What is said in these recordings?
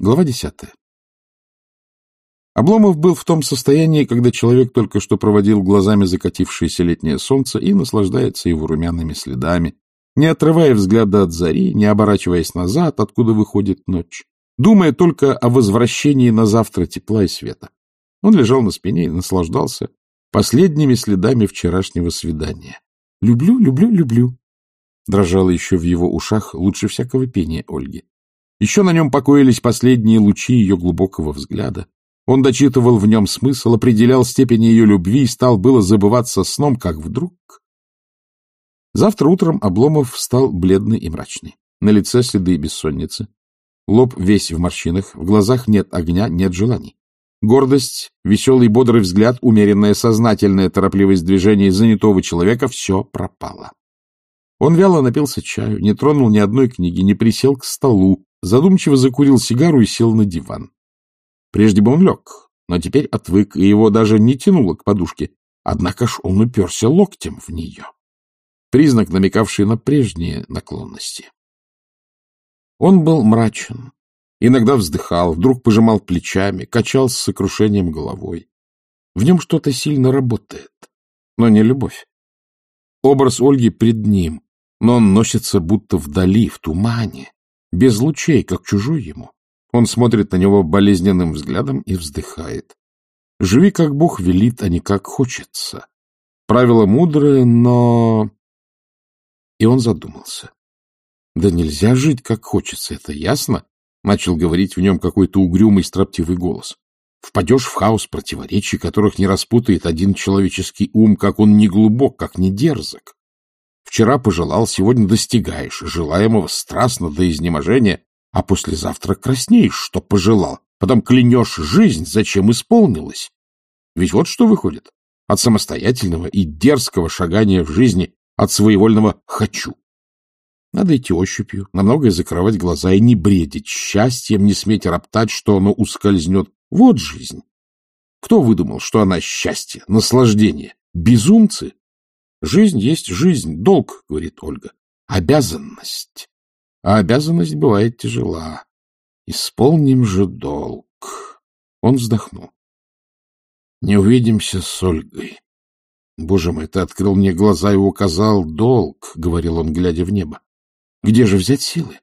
Глава десятая. Обломов был в том состоянии, когда человек только что проводил глазами закатившееся летнее солнце и наслаждается его румяными следами, не отрывая взгляда от зари, не оборачиваясь назад, откуда выходит ночь, думая только о возвращении на завтра тепла и света. Он лежал на спине и наслаждался последними следами вчерашнего свидания. «Люблю, люблю, люблю», дрожало еще в его ушах лучше всякого пения Ольги. Еще на нем покоились последние лучи ее глубокого взгляда. Он дочитывал в нем смысл, определял степень ее любви и стал было забываться сном, как вдруг... Завтра утром Обломов встал бледный и мрачный. На лице следы бессонницы. Лоб весь в морщинах, в глазах нет огня, нет желаний. Гордость, веселый бодрый взгляд, умеренная сознательная торопливость движений занятого человека — все пропало. Он вяло напился чаю, не тронул ни одной книги, не присел к столу, задумчиво закурил сигару и сел на диван. Прежде бы он лег, но теперь отвык, и его даже не тянуло к подушке. Однако ж он уперся локтем в нее. Признак, намекавший на прежние наклонности. Он был мрачен, иногда вздыхал, вдруг пожимал плечами, качал с сокрушением головой. В нем что-то сильно работает, но не любовь. Образ Ольги пред ним, но он носится будто вдали, в тумане, без лучей, как чужой ему. Он смотрит на него болезненным взглядом и вздыхает. Живи, как Бог велит, а не как хочется. Правило мудрое, но... И он задумался. Да нельзя жить, как хочется, это ясно? Начал говорить в нем какой-то угрюмый, строптивый голос. Впадешь в хаос противоречий, которых не распутает один человеческий ум, как он не глубок, как не дерзок. Вчера пожелал, сегодня достигаешь, желаемого страстно до изнеможения, а послезавтра краснеешь, что пожелал, потом клянешь жизнь, зачем исполнилось. Ведь вот что выходит от самостоятельного и дерзкого шагания в жизни, от своевольного «хочу». Надо идти ощупью, на многое закрывать глаза и не бредить счастьем, не сметь роптать, что оно ускользнет. Вот жизнь. Кто выдумал, что она счастье, наслаждение? Безумцы? Жизнь есть жизнь, долг, говорит Ольга. Обязанность. А обязанность бывает тяжела. Исполним же долг. Он вздохнул. Не увидимся с Ольгой. Боже мой, ты открыл мне глаза и указал долг, — говорил он, глядя в небо. Где же взять силы?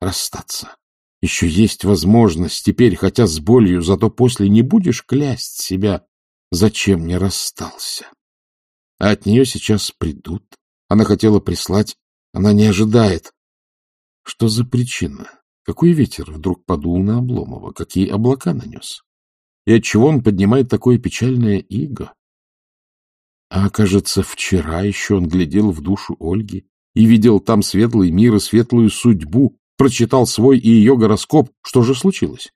Расстаться. Еще есть возможность теперь, хотя с болью, зато после не будешь клясть себя, зачем не расстался. А от нее сейчас придут. Она хотела прислать, она не ожидает. Что за причина? Какой ветер вдруг подул на Обломова? Какие облака нанес? И отчего он поднимает такое печальное иго? А, кажется, вчера еще он глядел в душу Ольги и видел там светлый мир и светлую судьбу, прочитал свой и ее гороскоп. Что же случилось?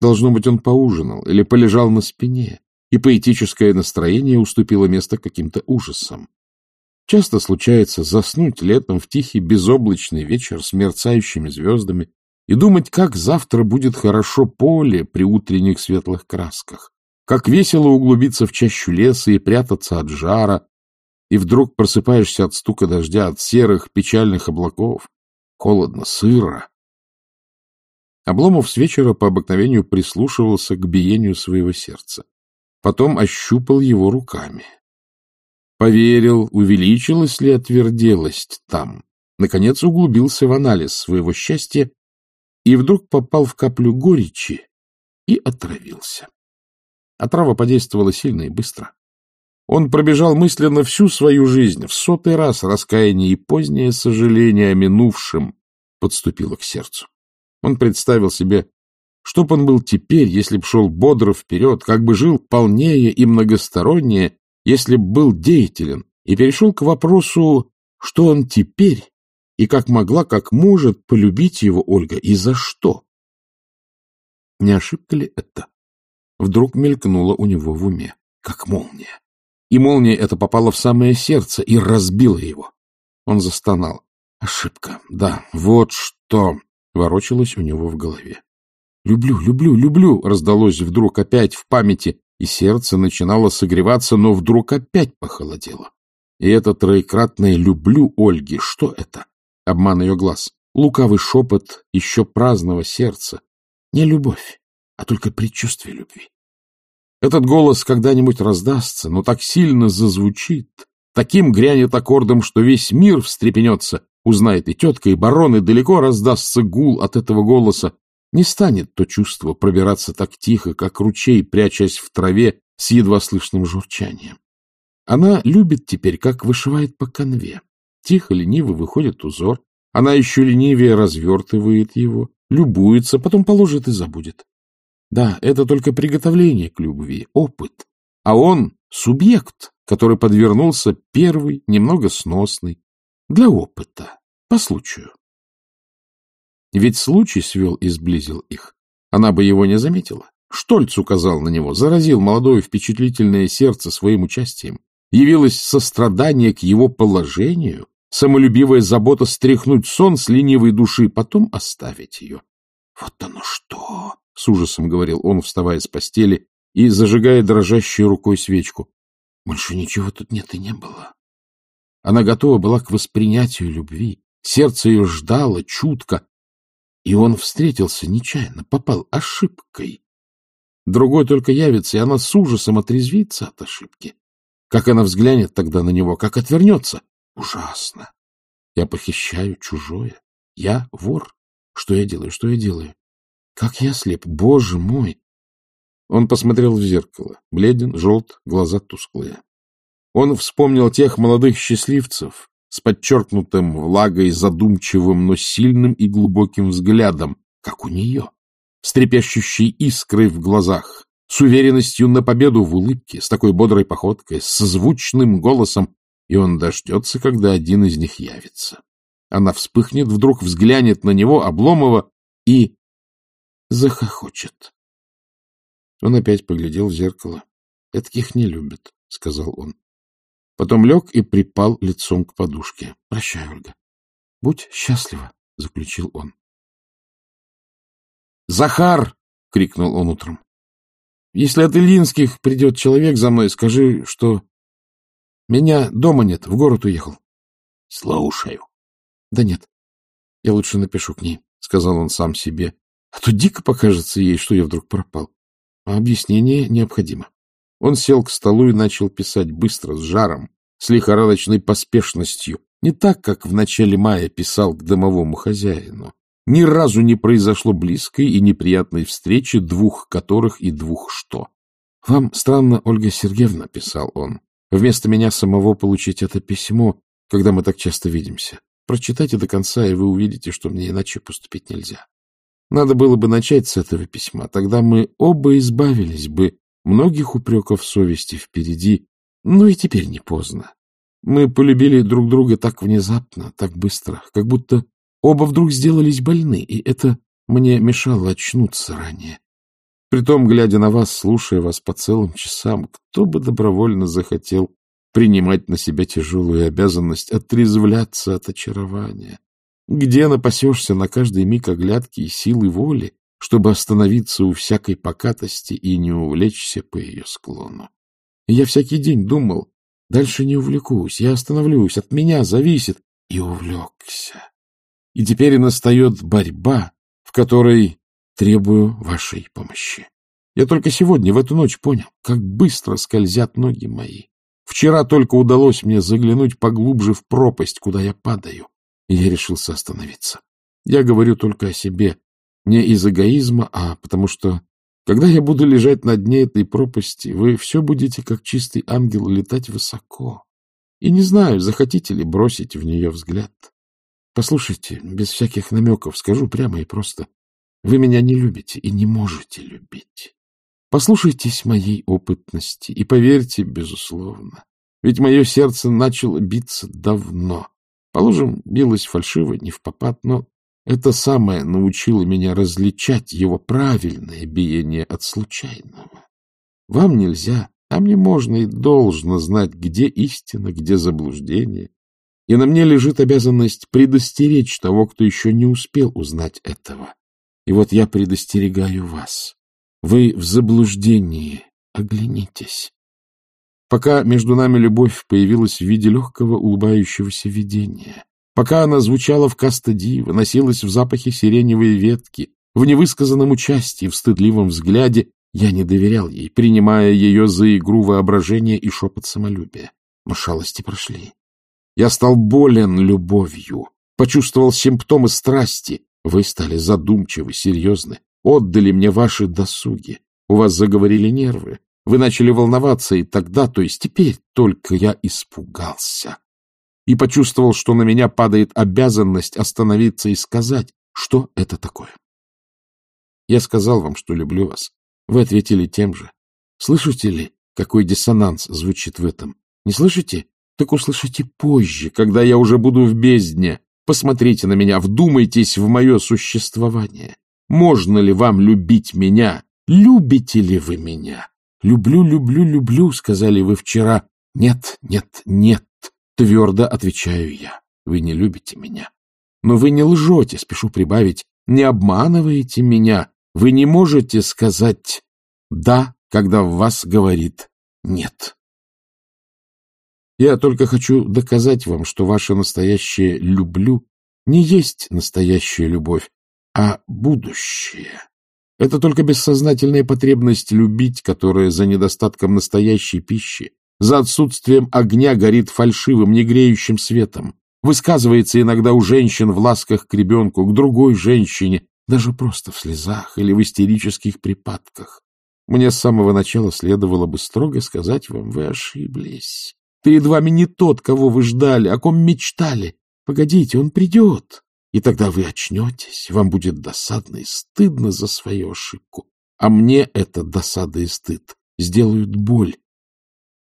Должно быть, он поужинал или полежал на спине, и поэтическое настроение уступило место каким-то ужасам. Часто случается заснуть летом в тихий безоблачный вечер с мерцающими звездами и думать, как завтра будет хорошо поле при утренних светлых красках, как весело углубиться в чащу леса и прятаться от жара, и вдруг просыпаешься от стука дождя, от серых печальных облаков. Холодно, сыро. Обломов с вечера по обыкновению прислушивался к биению своего сердца. Потом ощупал его руками. Поверил, увеличилась ли отверделость там. Наконец углубился в анализ своего счастья и вдруг попал в каплю горечи и отравился. Отрава подействовала сильно и быстро. Он пробежал мысленно всю свою жизнь, в сотый раз раскаяние и позднее сожаление о минувшем подступило к сердцу. Он представил себе, чтоб он был теперь, если б шел бодро вперед, как бы жил полнее и многостороннее, если б был деятелен, и перешел к вопросу, что он теперь, и как могла, как может полюбить его Ольга, и за что. Не ошибка ли это? Вдруг мелькнуло у него в уме, как молния. И молния эта попала в самое сердце и разбила его. Он застонал. Ошибка, да, вот что ворочалось у него в голове. «Люблю, люблю, люблю!» раздалось вдруг опять в памяти, и сердце начинало согреваться, но вдруг опять похолодело. И это троекратное «люблю» Ольги, что это? Обман ее глаз, лукавый шепот еще праздного сердца. Не любовь, а только предчувствие любви. Этот голос когда-нибудь раздастся, но так сильно зазвучит, таким грянет аккордом, что весь мир встрепенется, узнает и тетка, и барон, и далеко раздастся гул от этого голоса. Не станет то чувство пробираться так тихо, как ручей, прячась в траве с едва слышным журчанием. Она любит теперь, как вышивает по конве. Тихо, лениво выходит узор. Она еще ленивее развертывает его, любуется, потом положит и забудет. Да, это только приготовление к любви, опыт. А он — субъект, который подвернулся первый, немного сносный, для опыта, по случаю. Ведь случай свел и сблизил их. Она бы его не заметила. Штольц указал на него, заразил молодое впечатлительное сердце своим участием. Явилось сострадание к его положению, самолюбивая забота стряхнуть сон с ленивой души, потом оставить ее. — Вот оно что! — с ужасом говорил он, вставая с постели и зажигая дрожащей рукой свечку. — Больше ничего тут нет и не было. Она готова была к воспринятию любви. Сердце ее ждало чутко, и он встретился нечаянно, попал ошибкой. Другой только явится, и она с ужасом отрезвится от ошибки. Как она взглянет тогда на него, как отвернется? Ужасно. Я похищаю чужое. Я вор. Что я делаю? Что я делаю? Как я слеп, боже мой! Он посмотрел в зеркало. Бледен, желт, глаза тусклые. Он вспомнил тех молодых счастливцев с подчеркнутым влагой задумчивым, но сильным и глубоким взглядом, как у нее, с трепещущей искрой в глазах, с уверенностью на победу в улыбке, с такой бодрой походкой, с звучным голосом, и он дождется, когда один из них явится. Она вспыхнет, вдруг взглянет на него, Обломова, и захохочет. Он опять поглядел в зеркало. — Таких не любят, — сказал он. Потом лег и припал лицом к подушке. — Прощай, Ольга. — Будь счастлива, — заключил он. «Захар!» — крикнул он утром. «Если от Ильинских придет человек за мной, скажи, что меня дома нет, в город уехал». «Слушаю». «Да нет, я лучше напишу к ней», — сказал он сам себе. А то дико покажется ей, что я вдруг пропал. А объяснение необходимо. Он сел к столу и начал писать быстро, с жаром, с лихорадочной поспешностью, не так, как в начале мая писал к домовому хозяину. Ни разу не произошло близкой и неприятной встречи, двух которых и двух что. — Вам странно, Ольга Сергеевна, — писал он, — вместо меня самого получить это письмо, когда мы так часто видимся. Прочитайте до конца, и вы увидите, что мне иначе поступить нельзя. Надо было бы начать с этого письма, тогда мы оба избавились бы многих упреков совести впереди, но и теперь не поздно. Мы полюбили друг друга так внезапно, так быстро, как будто оба вдруг сделались больны, и это мне мешало очнуться ранее. Притом, глядя на вас, слушая вас по целым часам, кто бы добровольно захотел принимать на себя тяжелую обязанность отрезвляться от очарования? Где напасешься на каждый миг оглядки и силы воли, чтобы остановиться у всякой покатости и не увлечься по ее склону? И я всякий день думал, дальше не увлекусь, я остановлюсь, от меня зависит, и увлекся. И теперь настает борьба, в которой требую вашей помощи. Я только сегодня, в эту ночь, понял, как быстро скользят ноги мои. Вчера только удалось мне заглянуть поглубже в пропасть, куда я падаю и я решился остановиться. Я говорю только о себе, не из эгоизма, а потому что, когда я буду лежать на дне этой пропасти, вы все будете, как чистый ангел, летать высоко. И не знаю, захотите ли бросить в нее взгляд. Послушайте, без всяких намеков, скажу прямо и просто. Вы меня не любите и не можете любить. Послушайтесь моей опытности и поверьте, безусловно, ведь мое сердце начало биться давно. Положим, билось фальшиво, не в попад, но это самое научило меня различать его правильное биение от случайного. Вам нельзя, а мне можно и должно знать, где истина, где заблуждение. И на мне лежит обязанность предостеречь того, кто еще не успел узнать этого. И вот я предостерегаю вас. Вы в заблуждении. Оглянитесь. Пока между нами любовь появилась в виде легкого улыбающегося видения, пока она звучала в кастадии, выносилась в запахе сиреневой ветки, в невысказанном участии, в стыдливом взгляде. Я не доверял ей, принимая ее за игру воображения и шепот самолюбия. Но шалости прошли. Я стал болен любовью, почувствовал симптомы страсти. Вы стали задумчивы, серьезны, отдали мне ваши досуги. У вас заговорили нервы. Вы начали волноваться, и тогда, то есть теперь, только я испугался. И почувствовал, что на меня падает обязанность остановиться и сказать, что это такое. Я сказал вам, что люблю вас. Вы ответили тем же. Слышите ли, какой диссонанс звучит в этом? Не слышите? Так услышите позже, когда я уже буду в бездне. Посмотрите на меня, вдумайтесь в мое существование. Можно ли вам любить меня? Любите ли вы меня? Люблю, люблю, люблю, сказали вы вчера. Нет, нет, нет, твердо отвечаю я. Вы не любите меня. Но вы не лжете, спешу прибавить, не обманываете меня. Вы не можете сказать «да», когда в вас говорит «нет». Я только хочу доказать вам, что ваше настоящее «люблю» не есть настоящая любовь, а будущее. Это только бессознательная потребность любить, которая за недостатком настоящей пищи, за отсутствием огня горит фальшивым, негреющим светом, высказывается иногда у женщин в ласках к ребенку, к другой женщине, даже просто в слезах или в истерических припадках. Мне с самого начала следовало бы строго сказать вам, вы ошиблись. Перед вами не тот, кого вы ждали, о ком мечтали. Погодите, он придет. И тогда вы очнетесь, вам будет досадно и стыдно за свою ошибку. А мне это досада и стыд сделают боль.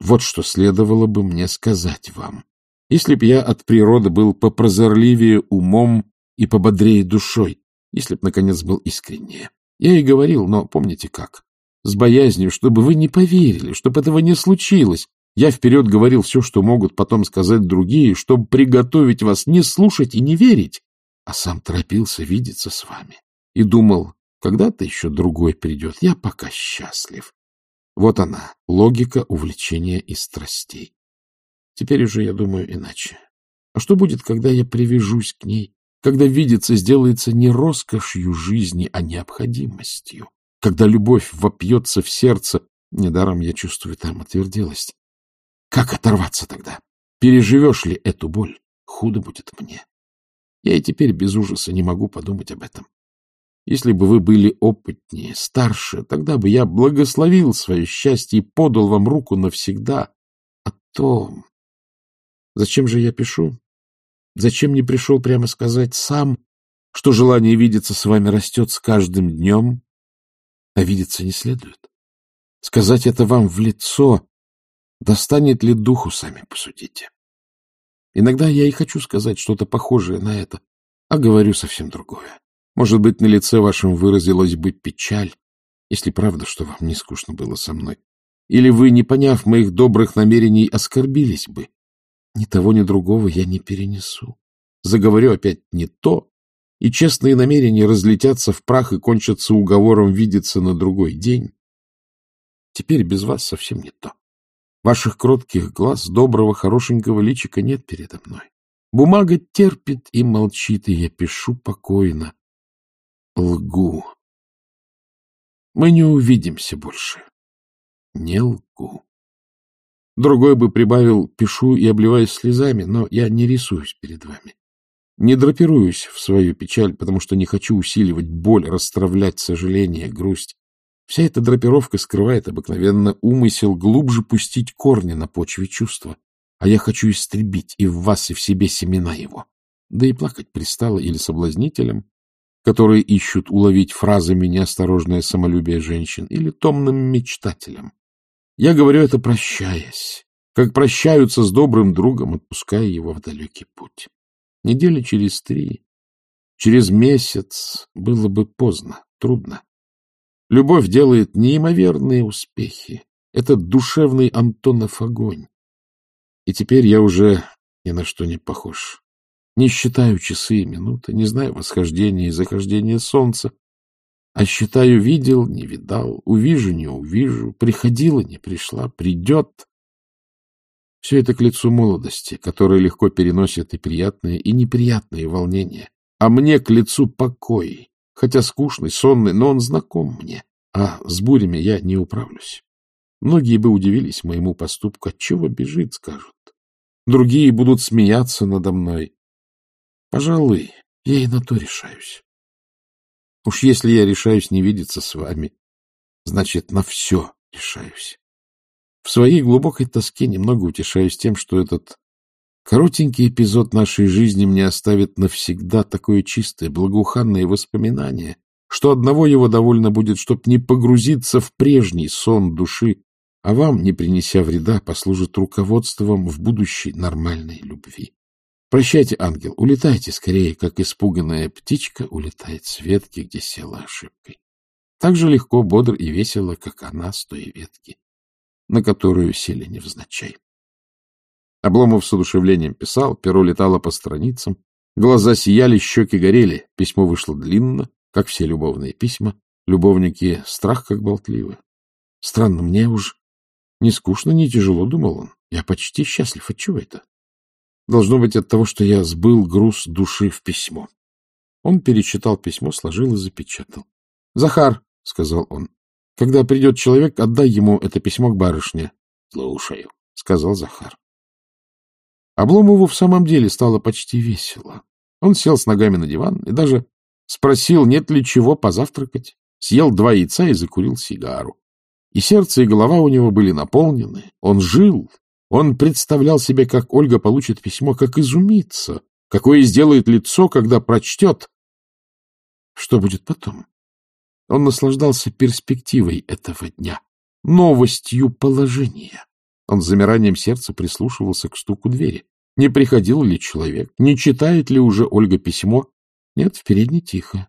Вот что следовало бы мне сказать вам. Если б я от природы был попрозорливее умом и пободрее душой, если б, наконец, был искреннее. Я и говорил, но помните как? С боязнью, чтобы вы не поверили, чтобы этого не случилось, я вперед говорил все, что могут потом сказать другие, чтобы приготовить вас не слушать и не верить, а сам торопился видеться с вами и думал, когда-то еще другой придет, я пока счастлив. Вот она, логика увлечения и страстей. Теперь уже я думаю иначе. А что будет, когда я привяжусь к ней, когда видеться сделается не роскошью жизни, а необходимостью, когда любовь вопьется в сердце, недаром я чувствую там отверделость, как оторваться тогда? Переживешь ли эту боль? Худо будет мне. Я и теперь без ужаса не могу подумать об этом. Если бы вы были опытнее, старше, тогда бы я благословил свое счастье и подал вам руку навсегда. А то... Зачем же я пишу? Зачем не пришел прямо сказать сам, что желание видеться с вами растет с каждым днем, а видеться не следует? Сказать это вам в лицо, Достанет ли духу, сами посудите. Иногда я и хочу сказать что-то похожее на это, а говорю совсем другое. Может быть, на лице вашем выразилась бы печаль, если правда, что вам не скучно было со мной. Или вы, не поняв моих добрых намерений, оскорбились бы. Ни того, ни другого я не перенесу. Заговорю опять не то, и честные намерения разлетятся в прах и кончатся уговором видеться на другой день. Теперь без вас совсем не то. Ваших кротких глаз, доброго, хорошенького личика нет передо мной. Бумага терпит и молчит, и я пишу покойно. Лгу. Мы не увидимся больше. Не лгу. Другой бы прибавил «пишу и обливаюсь слезами», но я не рисуюсь перед вами. Не драпируюсь в свою печаль, потому что не хочу усиливать боль, расстравлять сожаление, грусть. Вся эта драпировка скрывает обыкновенно умысел глубже пустить корни на почве чувства, а я хочу истребить и в вас, и в себе семена его. Да и плакать пристало или соблазнителям, которые ищут уловить фразами неосторожное самолюбие женщин, или томным мечтателям. Я говорю это прощаясь, как прощаются с добрым другом, отпуская его в далекий путь. Недели через три, через месяц было бы поздно, трудно. Любовь делает неимоверные успехи. Это душевный Антонов огонь. И теперь я уже ни на что не похож. Не считаю часы и минуты, не знаю восхождения и захождения солнца, а считаю видел, не видал, увижу, не увижу, приходила, не пришла, придет. Все это к лицу молодости, которая легко переносит и приятные, и неприятные волнения. А мне к лицу покой, хотя скучный, сонный, но он знаком мне, а с бурями я не управлюсь. Многие бы удивились моему поступку. Отчего бежит, скажут. Другие будут смеяться надо мной. Пожалуй, я и на то решаюсь. Уж если я решаюсь не видеться с вами, значит, на все решаюсь. В своей глубокой тоске немного утешаюсь тем, что этот коротенький эпизод нашей жизни мне оставит навсегда такое чистое, благоуханное воспоминание, что одного его довольно будет, чтоб не погрузиться в прежний сон души, а вам, не принеся вреда, послужит руководством в будущей нормальной любви. Прощайте, ангел, улетайте скорее, как испуганная птичка улетает с ветки, где села ошибкой. Так же легко, бодр и весело, как она с той ветки, на которую сели невзначай. Обломов с одушевлением писал, перо летало по страницам, глаза сияли, щеки горели, письмо вышло длинно, как все любовные письма, любовники страх как болтливы. Странно, мне уж не скучно, не тяжело, думал он. Я почти счастлив. Отчего это? Должно быть от того, что я сбыл груз души в письмо. Он перечитал письмо, сложил и запечатал. — Захар, — сказал он, — когда придет человек, отдай ему это письмо к барышне. — Слушаю, — сказал Захар. Обломову в самом деле стало почти весело. Он сел с ногами на диван и даже спросил, нет ли чего позавтракать, съел два яйца и закурил сигару. И сердце, и голова у него были наполнены. Он жил. Он представлял себе, как Ольга получит письмо, как изумится, какое сделает лицо, когда прочтет. Что будет потом? Он наслаждался перспективой этого дня, новостью положения. Он с замиранием сердца прислушивался к стуку двери. Не приходил ли человек? Не читает ли уже Ольга письмо? Нет, в передней тихо.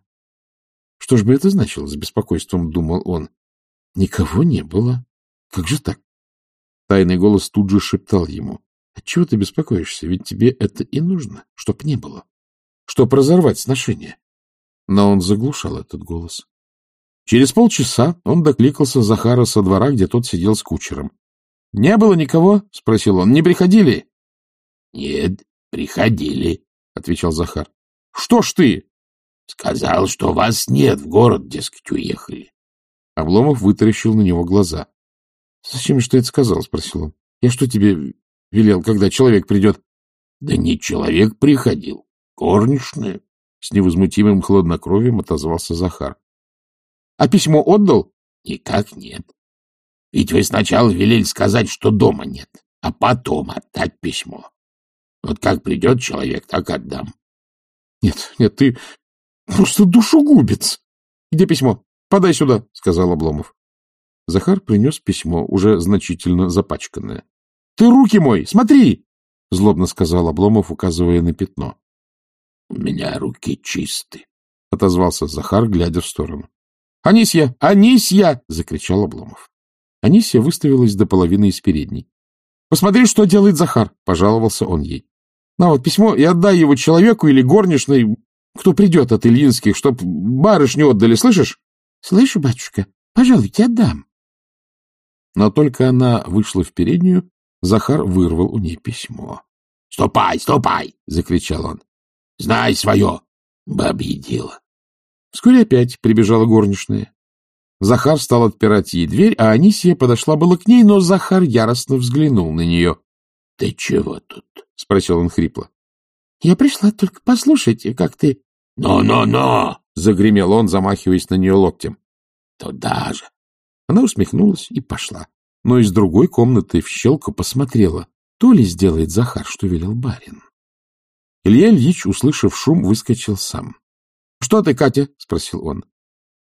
Что ж бы это значило, с беспокойством думал он. Никого не было. Как же так? Тайный голос тут же шептал ему. — Отчего ты беспокоишься? Ведь тебе это и нужно, чтоб не было. Чтоб разорвать сношение. Но он заглушал этот голос. Через полчаса он докликался Захара со двора, где тот сидел с кучером. — Не было никого? — спросил он. — Не приходили? — Нет, приходили, — отвечал Захар. — Что ж ты? — Сказал, что вас нет, в город, дескать, уехали. Обломов вытаращил на него глаза. — Зачем же ты это сказал? — спросил он. — Я что тебе велел, когда человек придет? — Да не человек приходил, горничная. С невозмутимым хладнокровием отозвался Захар. — А письмо отдал? — Никак нет. Ведь вы сначала велели сказать, что дома нет, а потом отдать письмо. Вот как придет человек, так отдам. — Нет, нет, ты просто душегубец. Где письмо? Подай сюда, — сказал Обломов. Захар принес письмо, уже значительно запачканное. — Ты руки мой, смотри! — злобно сказал Обломов, указывая на пятно. — У меня руки чисты, — отозвался Захар, глядя в сторону. — Анисья! Анисья! — закричал Обломов. Анисья выставилась до половины из передней. — Посмотри, что делает Захар! — пожаловался он ей. — На вот письмо и отдай его человеку или горничной, кто придет от Ильинских, чтоб барышню отдали, слышишь? — Слышу, батюшка, пожалуйте, отдам. Но только она вышла в переднюю, Захар вырвал у ней письмо. — Ступай, ступай! — закричал он. — Знай свое, бабье дело. Вскоре опять прибежала горничная. Захар стал отпирать ей дверь, а Анисия подошла было к ней, но Захар яростно взглянул на нее. — Ты чего тут? — спросил он хрипло. — Я пришла только послушать, как ты... «Но, но, но!» — загремел он, замахиваясь на нее локтем. «Туда же!» Она усмехнулась и пошла, но из другой комнаты в щелку посмотрела, то ли сделает Захар, что велел барин. Илья Ильич, услышав шум, выскочил сам. — Что ты, Катя? — спросил он.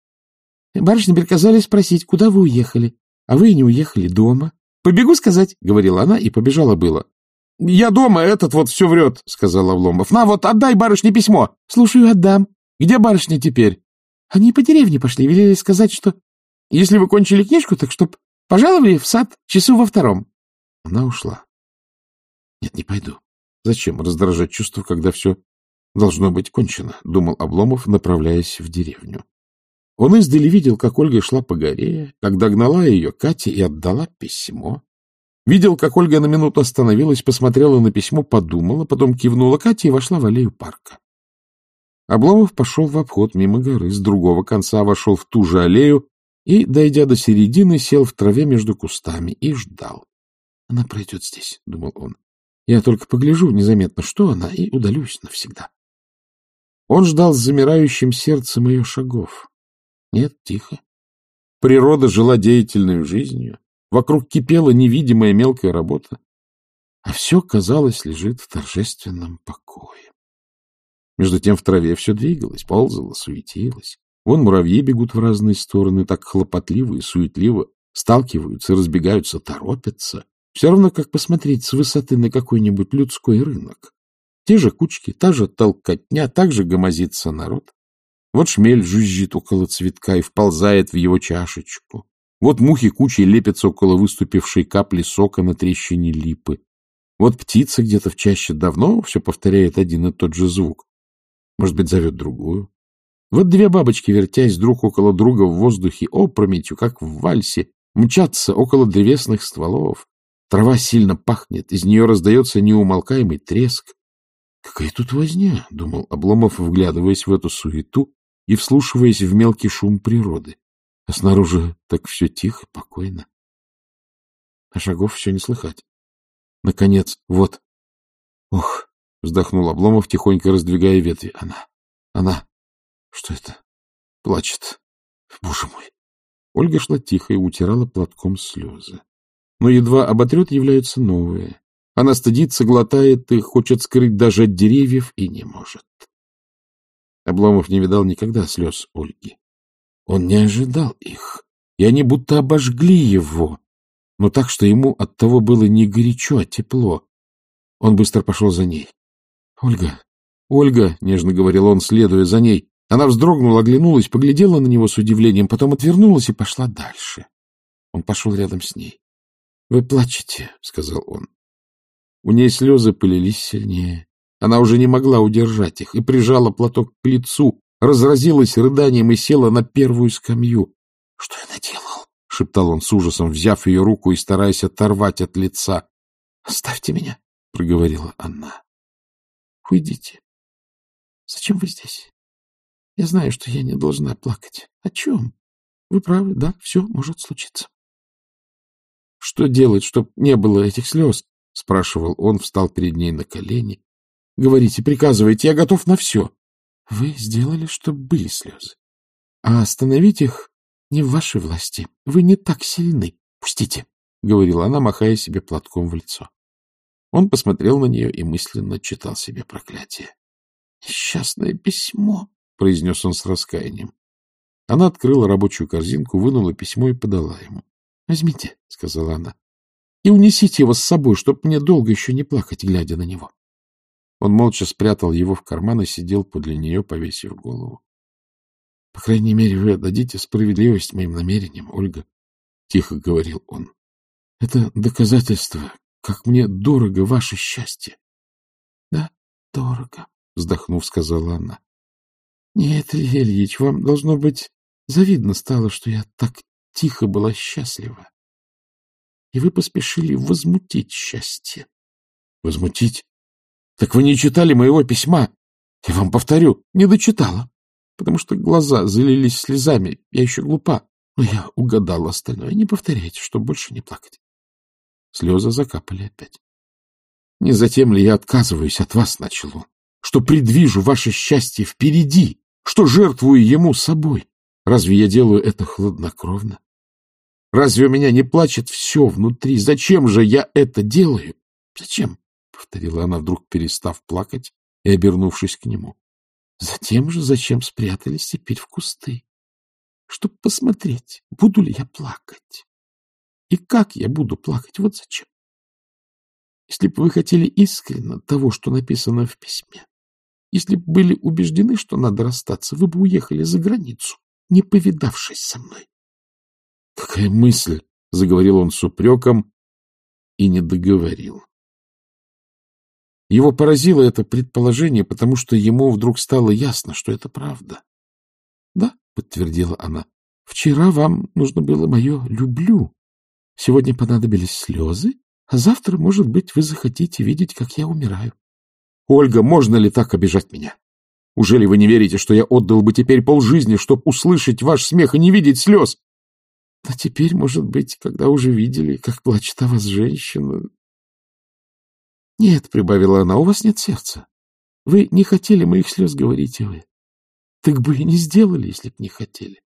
— Барышни приказали спросить, куда вы уехали, а вы не уехали дома. — Побегу сказать, — говорила она, и побежала было. — Я дома, этот вот все врет, — сказал Обломов. — На вот, отдай барышне письмо. — Слушаю, отдам. Где барышня теперь? Они по деревне пошли, велели сказать, что если вы кончили книжку, так чтоб пожаловали в сад часу во втором. Она ушла. Нет, не пойду. Зачем раздражать чувство, когда все должно быть кончено, думал Обломов, направляясь в деревню. Он издали видел, как Ольга шла по горе, как догнала ее Катя и отдала письмо. Видел, как Ольга на минуту остановилась, посмотрела на письмо, подумала, потом кивнула Кате и вошла в аллею парка. Обломов пошел в обход мимо горы, с другого конца вошел в ту же аллею и, дойдя до середины, сел в траве между кустами и ждал. — Она пройдет здесь, — думал он. — Я только погляжу незаметно, что она, и удалюсь навсегда. Он ждал с замирающим сердцем ее шагов. Нет, тихо. Природа жила деятельной жизнью. Вокруг кипела невидимая мелкая работа. А все, казалось, лежит в торжественном покое. Между тем в траве все двигалось, ползало, суетилось. Вон муравьи бегут в разные стороны, так хлопотливо и суетливо, сталкиваются, разбегаются, торопятся. Все равно, как посмотреть с высоты на какой-нибудь людской рынок. Те же кучки, та же толкотня, так же гомозится народ. Вот шмель жужжит около цветка и вползает в его чашечку. Вот мухи кучей лепятся около выступившей капли сока на трещине липы. Вот птица где-то в чаще давно все повторяет один и тот же звук. Может быть, зовет другую. Вот две бабочки, вертясь друг около друга в воздухе, опрометью, как в вальсе, мчатся около древесных стволов. Трава сильно пахнет, из нее раздается неумолкаемый треск. Какая тут возня, — думал Обломов, вглядываясь в эту суету и вслушиваясь в мелкий шум природы. А снаружи так все тихо, покойно. А шагов все не слыхать. Наконец, вот. Ох, Вздохнул Обломов, тихонько раздвигая ветви. Она, она, что это? Плачет. Боже мой! Ольга шла тихо и утирала платком слезы. Но едва оботрет, являются новые. Она стыдится, глотает их, хочет скрыть даже от деревьев и не может. Обломов не видал никогда слез Ольги. Он не ожидал их, и они будто обожгли его, но так, что ему от того было не горячо, а тепло. Он быстро пошел за ней. Ольга, Ольга, — нежно говорил он, следуя за ней. Она вздрогнула, оглянулась, поглядела на него с удивлением, потом отвернулась и пошла дальше. Он пошел рядом с ней. — Вы плачете, — сказал он. У ней слезы пылились сильнее. Она уже не могла удержать их и прижала платок к лицу, разразилась рыданием и села на первую скамью. — Что я наделал? — шептал он с ужасом, взяв ее руку и стараясь оторвать от лица. — Оставьте меня, — проговорила она. Уйдите. Зачем вы здесь? Я знаю, что я не должна плакать. О чем? Вы правы, да, все может случиться. Что делать, чтоб не было этих слез? Спрашивал он, встал перед ней на колени. Говорите, приказывайте, я готов на все. Вы сделали, чтобы были слезы. А остановить их не в вашей власти. Вы не так сильны. Пустите, — говорила она, махая себе платком в лицо. Он посмотрел на нее и мысленно читал себе проклятие. — Несчастное письмо, — произнес он с раскаянием. Она открыла рабочую корзинку, вынула письмо и подала ему. — Возьмите, — сказала она, — и унесите его с собой, чтоб мне долго еще не плакать, глядя на него. Он молча спрятал его в карман и сидел подле нее, повесив голову. — По крайней мере, вы отдадите справедливость моим намерениям, Ольга, — тихо говорил он. — Это доказательство, как мне дорого ваше счастье. — Да, дорого, — вздохнув, сказала она. — Нет, Илья Ильич, вам, должно быть, завидно стало, что я так тихо была счастлива. И вы поспешили возмутить счастье. — Возмутить? Так вы не читали моего письма. Я вам повторю, не дочитала, потому что глаза залились слезами. Я еще глупа, но я угадала остальное. Не повторяйте, чтобы больше не плакать. Слезы закапали опять. — Не затем ли я отказываюсь от вас, — начал он, — что предвижу ваше счастье впереди, что жертвую ему собой. Разве я делаю это хладнокровно? Разве у меня не плачет все внутри? Зачем же я это делаю? — Зачем? — повторила она, вдруг перестав плакать и обернувшись к нему. — Затем же, зачем спрятались теперь в кусты? Чтобы посмотреть, буду ли я плакать. И как я буду плакать? Вот зачем? Если бы вы хотели искренне того, что написано в письме, если бы были убеждены, что надо расстаться, вы бы уехали за границу, не повидавшись со мной. — Какая мысль! — заговорил он с упреком и не договорил. Его поразило это предположение, потому что ему вдруг стало ясно, что это правда. — Да, — подтвердила она, — вчера вам нужно было мое «люблю», Сегодня понадобились слезы, а завтра, может быть, вы захотите видеть, как я умираю. Ольга, можно ли так обижать меня? Ужели вы не верите, что я отдал бы теперь полжизни, чтобы услышать ваш смех и не видеть слез? А теперь, может быть, когда уже видели, как плачет о вас женщина... Нет, — прибавила она, — у вас нет сердца. Вы не хотели моих слез, говорите вы. Так бы и не сделали, если б не хотели.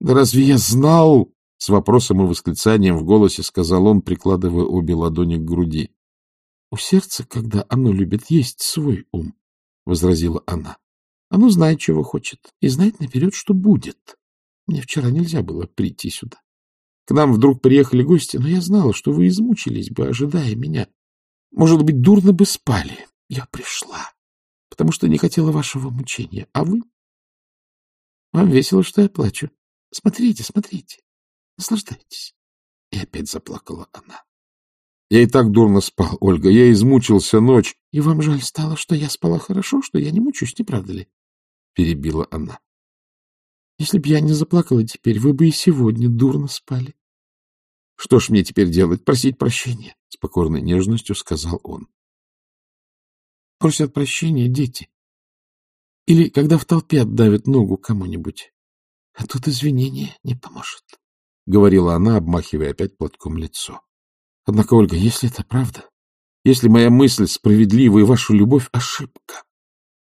Да разве я знал? С вопросом и восклицанием в голосе сказал он, прикладывая обе ладони к груди. — У сердца, когда оно любит, есть свой ум, — возразила она. — Оно знает, чего хочет, и знает наперед, что будет. Мне вчера нельзя было прийти сюда. К нам вдруг приехали гости, но я знала, что вы измучились бы, ожидая меня. Может быть, дурно бы спали. Я пришла, потому что не хотела вашего мучения. А вы? Вам весело, что я плачу. Смотрите, смотрите. Наслаждайтесь. И опять заплакала она. Я и так дурно спал, Ольга. Я измучился ночь. И вам жаль стало, что я спала хорошо, что я не мучусь, не правда ли? Перебила она. Если б я не заплакала теперь, вы бы и сегодня дурно спали. — Что ж мне теперь делать? Просить прощения? — с покорной нежностью сказал он. — Просят прощения дети. Или когда в толпе отдавят ногу кому-нибудь. А тут извинения не поможет, — говорила она, обмахивая опять платком лицо. — Однако, Ольга, если это правда, если моя мысль справедлива и ваша любовь — ошибка,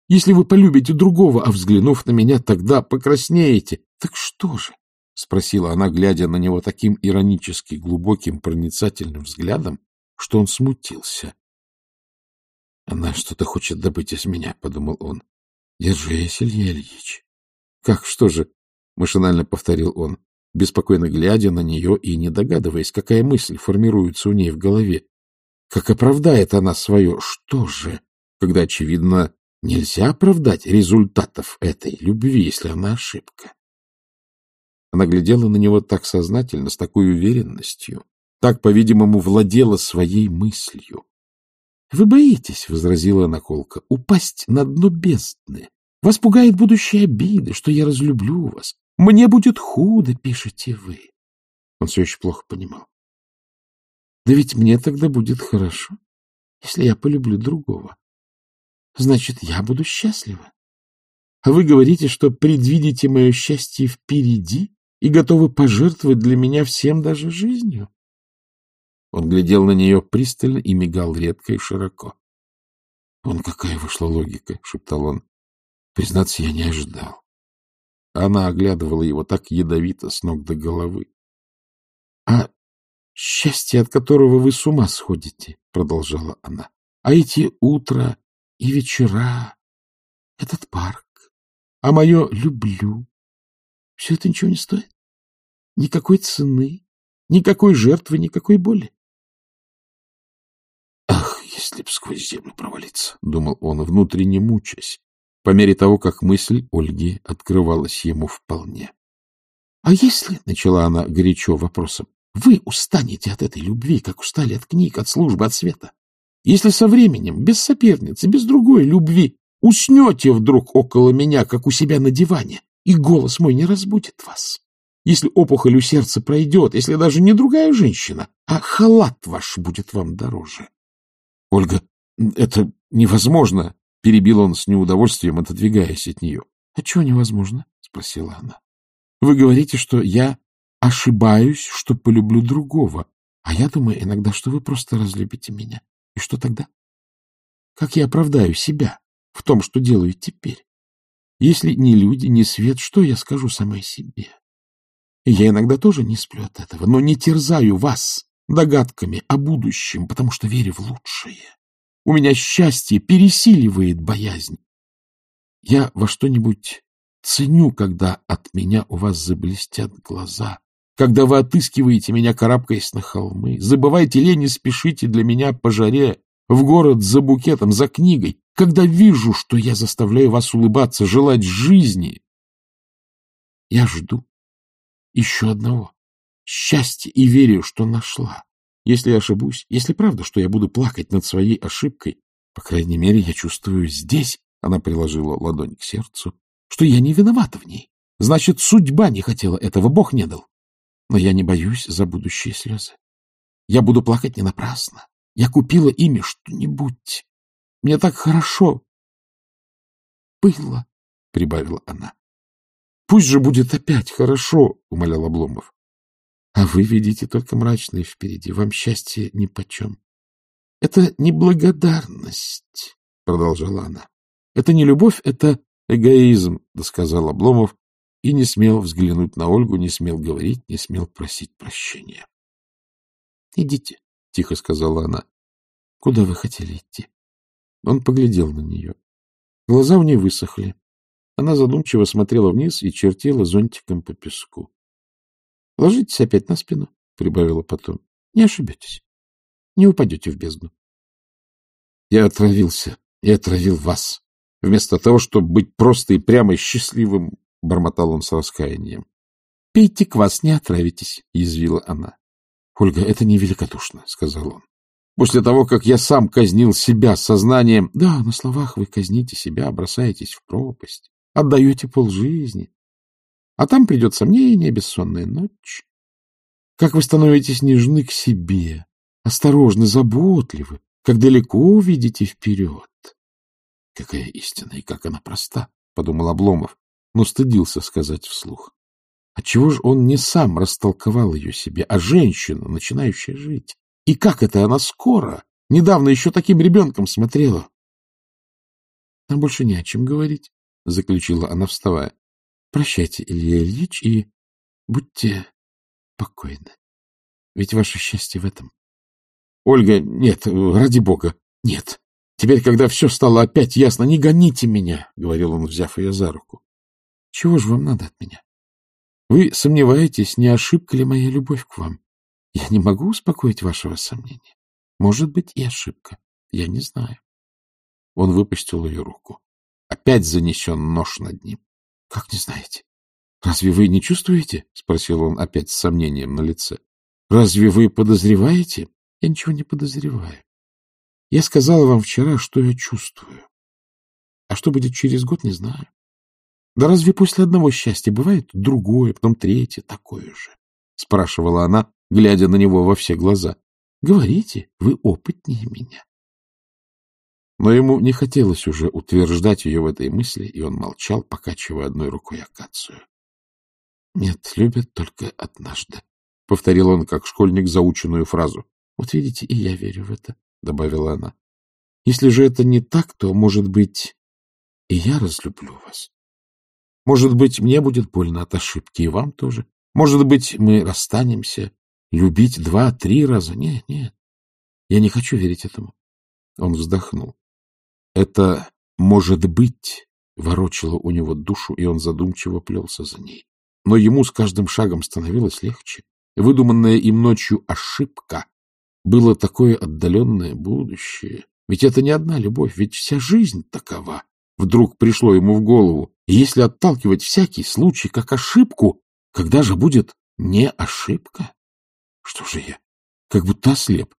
если вы полюбите другого, а взглянув на меня, тогда покраснеете, так что же? — спросила она, глядя на него таким иронически глубоким проницательным взглядом, что он смутился. — Она что-то хочет добыть из меня, — подумал он. — Держись, Илья Ильич. — Как, что же? — машинально повторил он, беспокойно глядя на нее и не догадываясь, какая мысль формируется у ней в голове. Как оправдает она свое «что же», когда, очевидно, Нельзя оправдать результатов этой любви, если она ошибка. Она глядела на него так сознательно, с такой уверенностью, так, по-видимому, владела своей мыслью. — Вы боитесь, — возразила она колко, — упасть на дно бездны. Вас пугает будущая обида, что я разлюблю вас. Мне будет худо, пишете вы. Он все еще плохо понимал. Да ведь мне тогда будет хорошо, если я полюблю другого. Значит, я буду счастлива. А вы говорите, что предвидите мое счастье впереди и готовы пожертвовать для меня всем, даже жизнью? Он глядел на нее пристально и мигал редко и широко. — Он какая вышла логика, — шептал он. — Признаться, я не ожидал. Она оглядывала его так ядовито с ног до головы. — А счастье, от которого вы с ума сходите, — продолжала она, — а эти утра и вечера, этот парк, а мое «люблю» — все это ничего не стоит? Никакой цены, никакой жертвы, никакой боли? «Ах, если б сквозь землю провалиться!» — думал он, внутренне мучаясь, по мере того, как мысль Ольги открывалась ему вполне. — А если, — начала она горячо вопросом, — вы устанете от этой любви, как устали от книг, от службы, от света? Если со временем, без соперницы, без другой любви, уснете вдруг около меня, как у себя на диване, и голос мой не разбудит вас, если опухоль у сердца пройдет, если даже не другая женщина, а халат ваш будет вам дороже. — Ольга, это невозможно, — перебил он с неудовольствием, отодвигаясь от нее. — А чего невозможно? — спросила она. — Вы говорите, что я ошибаюсь, что полюблю другого, а я думаю иногда, что вы просто разлюбите меня. И что тогда? Как я оправдаю себя в том, что делаю теперь? Если ни люди, ни свет, что я скажу самой себе? И я иногда тоже не сплю от этого, но не терзаю вас догадками о будущем, потому что верю в лучшее. У меня счастье пересиливает боязнь. Я во что-нибудь ценю, когда от меня у вас заблестят глаза, когда вы отыскиваете меня, карабкаясь на холмы. Забывайте лень и спешите для меня по жаре, в город за букетом, за книгой, когда вижу, что я заставляю вас улыбаться, желать жизни. Я жду еще одного счастья и верю, что нашла. Если я ошибусь, если правда, что я буду плакать над своей ошибкой, по крайней мере, я чувствую здесь, она приложила ладонь к сердцу, что я не виновата в ней. Значит, судьба не хотела этого, Бог не дал. Но я не боюсь за будущие слезы. Я буду плакать не напрасно. Я купила ими что-нибудь. Мне так хорошо. было, — прибавила она. — Пусть же будет опять хорошо, — умолял Обломов. — А вы видите только мрачное впереди. Вам счастье нипочем. — Это неблагодарность, — продолжала она. — Это не любовь, это эгоизм, — досказал Обломов, и не смел взглянуть на Ольгу, не смел говорить, не смел просить прощения. — Идите, — тихо сказала она. — Куда вы хотели идти? Он поглядел на нее. Глаза у ней высохли. Она задумчиво смотрела вниз и чертила зонтиком по песку. — Ложитесь опять на спину, — прибавила потом. — Не ошибетесь. Не упадете в бездну. — Я отравился. Я отравил вас. Вместо того, чтобы быть просто и прямо счастливым, — бормотал он с раскаянием. — Пейте квас, не отравитесь, — язвила она. — Ольга, это не великодушно, — сказал он. После того, как я сам казнил себя сознанием... Да, на словах вы казните себя, бросаетесь в пропасть, отдаете полжизни. А там придет сомнение, бессонная ночь. Как вы становитесь нежны к себе, осторожны, заботливы, как далеко увидите вперед. Какая истина и как она проста, — подумал Обломов, но стыдился сказать вслух. Отчего же он не сам растолковал ее себе, а женщина, начинающая жить? И как это она скоро? Недавно еще таким ребенком смотрела. — Нам больше не о чем говорить, — заключила она, вставая. — Прощайте, Илья Ильич, и будьте покойны. Ведь ваше счастье в этом. — Ольга, нет, ради бога, нет. Теперь, когда все стало опять ясно, не гоните меня, — говорил он, взяв ее за руку. — Чего же вам надо от меня? Вы сомневаетесь, не ошибка ли моя любовь к вам? Я не могу успокоить вашего сомнения. Может быть, и ошибка. Я не знаю. Он выпустил ее руку. Опять занесен нож над ним. — Как не знаете? — Разве вы не чувствуете? — спросил он опять с сомнением на лице. — Разве вы подозреваете? — Я ничего не подозреваю. Я сказала вам вчера, что я чувствую. А что будет через год, не знаю. Да разве после одного счастья бывает другое, потом третье, такое же? — спрашивала она, глядя на него во все глаза. — Говорите, вы опытнее меня. Но ему не хотелось уже утверждать ее в этой мысли, и он молчал, покачивая одной рукой акацию. — Нет, любят только однажды, — повторил он, как школьник, заученную фразу. — Вот видите, и я верю в это, — добавила она. — Если же это не так, то, может быть, и я разлюблю вас. Может быть, мне будет больно от ошибки, и вам тоже. Может быть, мы расстанемся, Любить два-три раза? Нет, нет. Я не хочу верить этому. Он вздохнул. Это может быть ворочало у него душу, и он задумчиво плелся за ней. Но ему с каждым шагом становилось легче. Выдуманная им ночью ошибка было такое отдаленное будущее. Ведь это не одна любовь, ведь вся жизнь такова. Вдруг пришло ему в голову. И если отталкивать всякий случай как ошибку, когда же будет не ошибка? Что же я? Как будто ослеп. —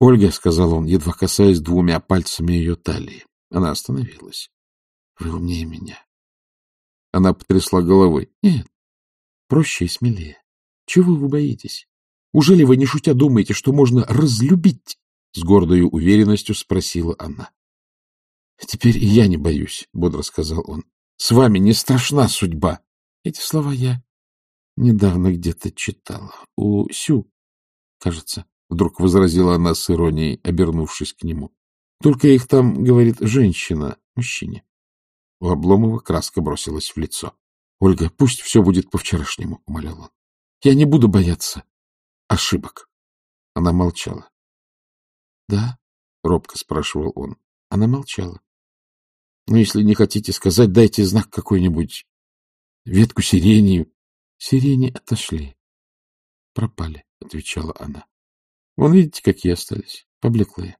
Ольга, — сказал он, едва касаясь двумя пальцами ее талии. Она остановилась. — Вы умнее меня. Она потрясла головой. — Нет, проще и смелее. Чего вы боитесь? Ужели вы, не шутя, думаете, что можно разлюбить? С гордой уверенностью спросила она. — Теперь и я не боюсь, — бодро сказал он. — С вами не страшна судьба. Эти слова я Недавно где-то читала. У Сю, кажется, вдруг возразила она с иронией, обернувшись к нему. Только их там, говорит, женщина, мужчине. У Обломова краска бросилась в лицо. — Ольга, пусть все будет по-вчерашнему, — умолял он. — Я не буду бояться ошибок. Она молчала. — Да? — робко спрашивал он. Она молчала. — Ну, если не хотите сказать, дайте знак какой-нибудь. Ветку сирени, Сирени отошли. Пропали, — отвечала она. Вон, видите, какие остались, поблеклые.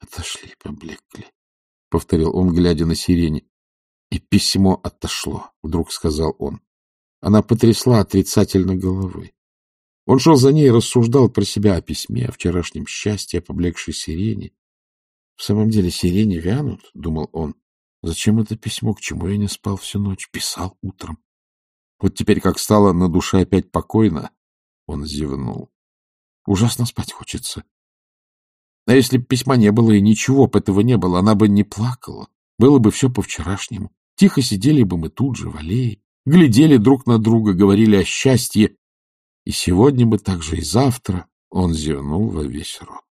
Отошли, поблекли, — повторил он, глядя на сирени. И письмо отошло, — вдруг сказал он. Она потрясла отрицательно головой. Он шел за ней и рассуждал про себя о письме, о вчерашнем счастье, о поблекшей сирене. В самом деле сирени вянут, — думал он. Зачем это письмо, к чему я не спал всю ночь? Писал утром. Вот теперь, как стало на душе опять покойно, он зевнул. Ужасно спать хочется. А если б письма не было и ничего бы этого не было, она бы не плакала. Было бы все по-вчерашнему. Тихо сидели бы мы тут же в аллее, глядели друг на друга, говорили о счастье. И сегодня бы так же и завтра он зевнул во весь рот.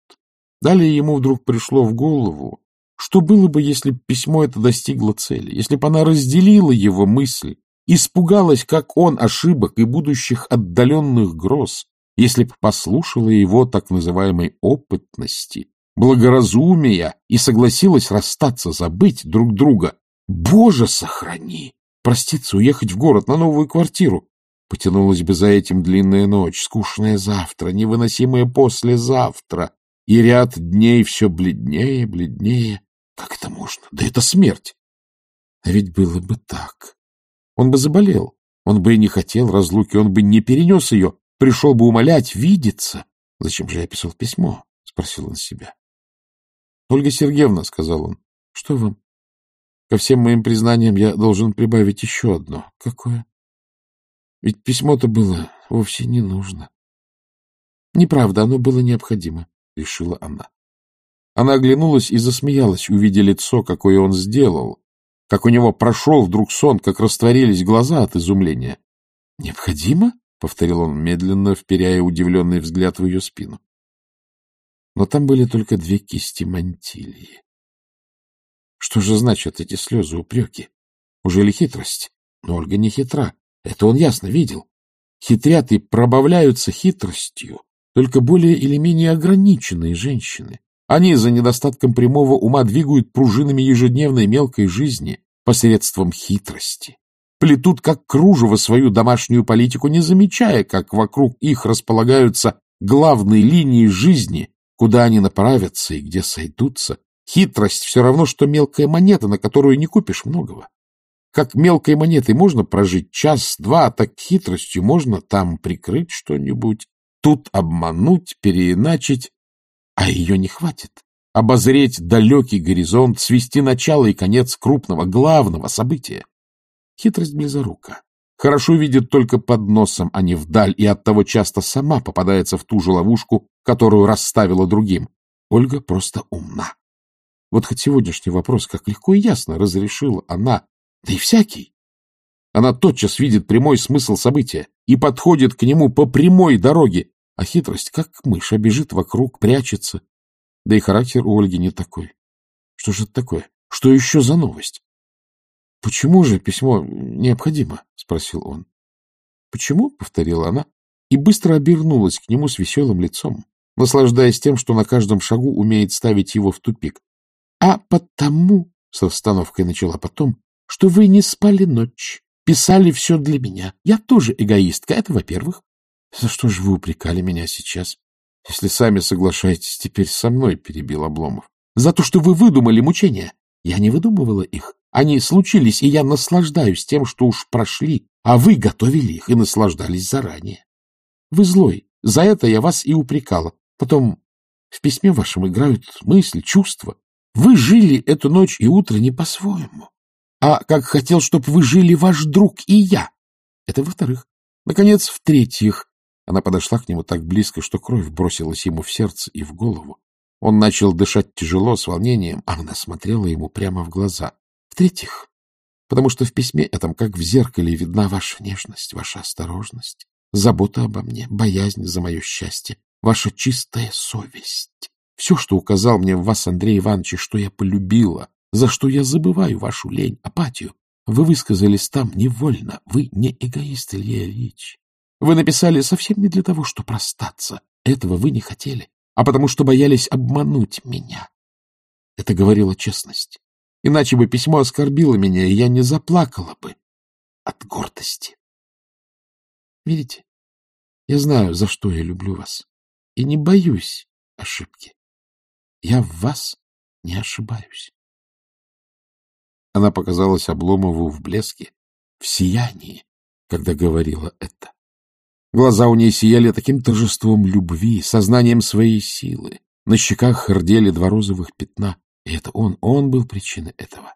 Далее ему вдруг пришло в голову, что было бы, если б письмо это достигло цели, если бы она разделила его мысль, испугалась, как он, ошибок и будущих отдаленных гроз, если б послушала его так называемой опытности, благоразумия и согласилась расстаться, забыть друг друга. Боже, сохрани! Проститься, уехать в город на новую квартиру. Потянулась бы за этим длинная ночь, скучное завтра, невыносимое послезавтра, и ряд дней все бледнее, бледнее. Как это можно? Да это смерть! А ведь было бы так. Он бы заболел, он бы и не хотел разлуки, он бы не перенес ее, пришел бы умолять, видеться. Зачем же я писал письмо? — спросил он себя. — Ольга Сергеевна, — сказал он, — что вам? Ко всем моим признаниям я должен прибавить еще одно. Какое? Ведь письмо-то было вовсе не нужно. Неправда, оно было необходимо, — решила она. Она оглянулась и засмеялась, увидя лицо, какое он сделал, как у него прошел вдруг сон, как растворились глаза от изумления. — Необходимо? — повторил он медленно, вперяя удивленный взгляд в ее спину. Но там были только две кисти мантилии. Что же значат эти слезы, упреки? Уже ли хитрость? Но Ольга не хитра. Это он ясно видел. Хитрят и пробавляются хитростью только более или менее ограниченные женщины. Они за недостатком прямого ума двигают пружинами ежедневной мелкой жизни посредством хитрости. Плетут как кружево свою домашнюю политику, не замечая, как вокруг их располагаются главные линии жизни, куда они направятся и где сойдутся. Хитрость все равно, что мелкая монета, на которую не купишь многого. Как мелкой монетой можно прожить час-два, так хитростью можно там прикрыть что-нибудь, тут обмануть, переиначить, а ее не хватит. Обозреть далекий горизонт, свести начало и конец крупного, главного события. Хитрость близорука. Хорошо видит только под носом, а не вдаль, и оттого часто сама попадается в ту же ловушку, которую расставила другим. Ольга просто умна. Вот хоть сегодняшний вопрос, как легко и ясно разрешила она, да и всякий. Она тотчас видит прямой смысл события и подходит к нему по прямой дороге, а хитрость, как мышь, обежит вокруг, прячется. Да и характер у Ольги не такой. Что же это такое? Что еще за новость? — Почему же письмо необходимо? — спросил он. — Почему? — повторила она и быстро обернулась к нему с веселым лицом, наслаждаясь тем, что на каждом шагу умеет ставить его в тупик. — А потому, — с расстановкой начала потом, — что вы не спали ночь, писали все для меня. Я тоже эгоистка, это во-первых. За что же вы упрекали меня сейчас? Если сами соглашаетесь теперь со мной, — перебил Обломов. За то, что вы выдумали мучения. Я не выдумывала их. Они случились, и я наслаждаюсь тем, что уж прошли, а вы готовили их и наслаждались заранее. Вы злой. За это я вас и упрекала. Потом в письме вашем играют мысли, чувства. Вы жили эту ночь и утро не по-своему, а как хотел, чтобы вы жили ваш друг и я. Это во-вторых. Наконец, в-третьих, она подошла к нему так близко, что кровь бросилась ему в сердце и в голову. Он начал дышать тяжело, с волнением, а она смотрела ему прямо в глаза. В-третьих, потому что в письме этом, как в зеркале, видна ваша нежность, ваша осторожность, забота обо мне, боязнь за мое счастье, ваша чистая совесть. Все, что указал мне в вас, Андрей Иванович, что я полюбила, за что я забываю вашу лень, апатию, вы высказались там невольно. Вы не эгоист, Илья Ильич. Вы написали совсем не для того, чтобы расстаться. Этого вы не хотели, а потому что боялись обмануть меня. Это говорила честность. Иначе бы письмо оскорбило меня, и я не заплакала бы от гордости. Видите, я знаю, за что я люблю вас, и не боюсь ошибки. Я в вас не ошибаюсь. Она показалась Обломову в блеске, в сиянии, когда говорила это. Глаза у ней сияли таким торжеством любви, сознанием своей силы. На щеках рдели два розовых пятна. И это он, он был причиной этого.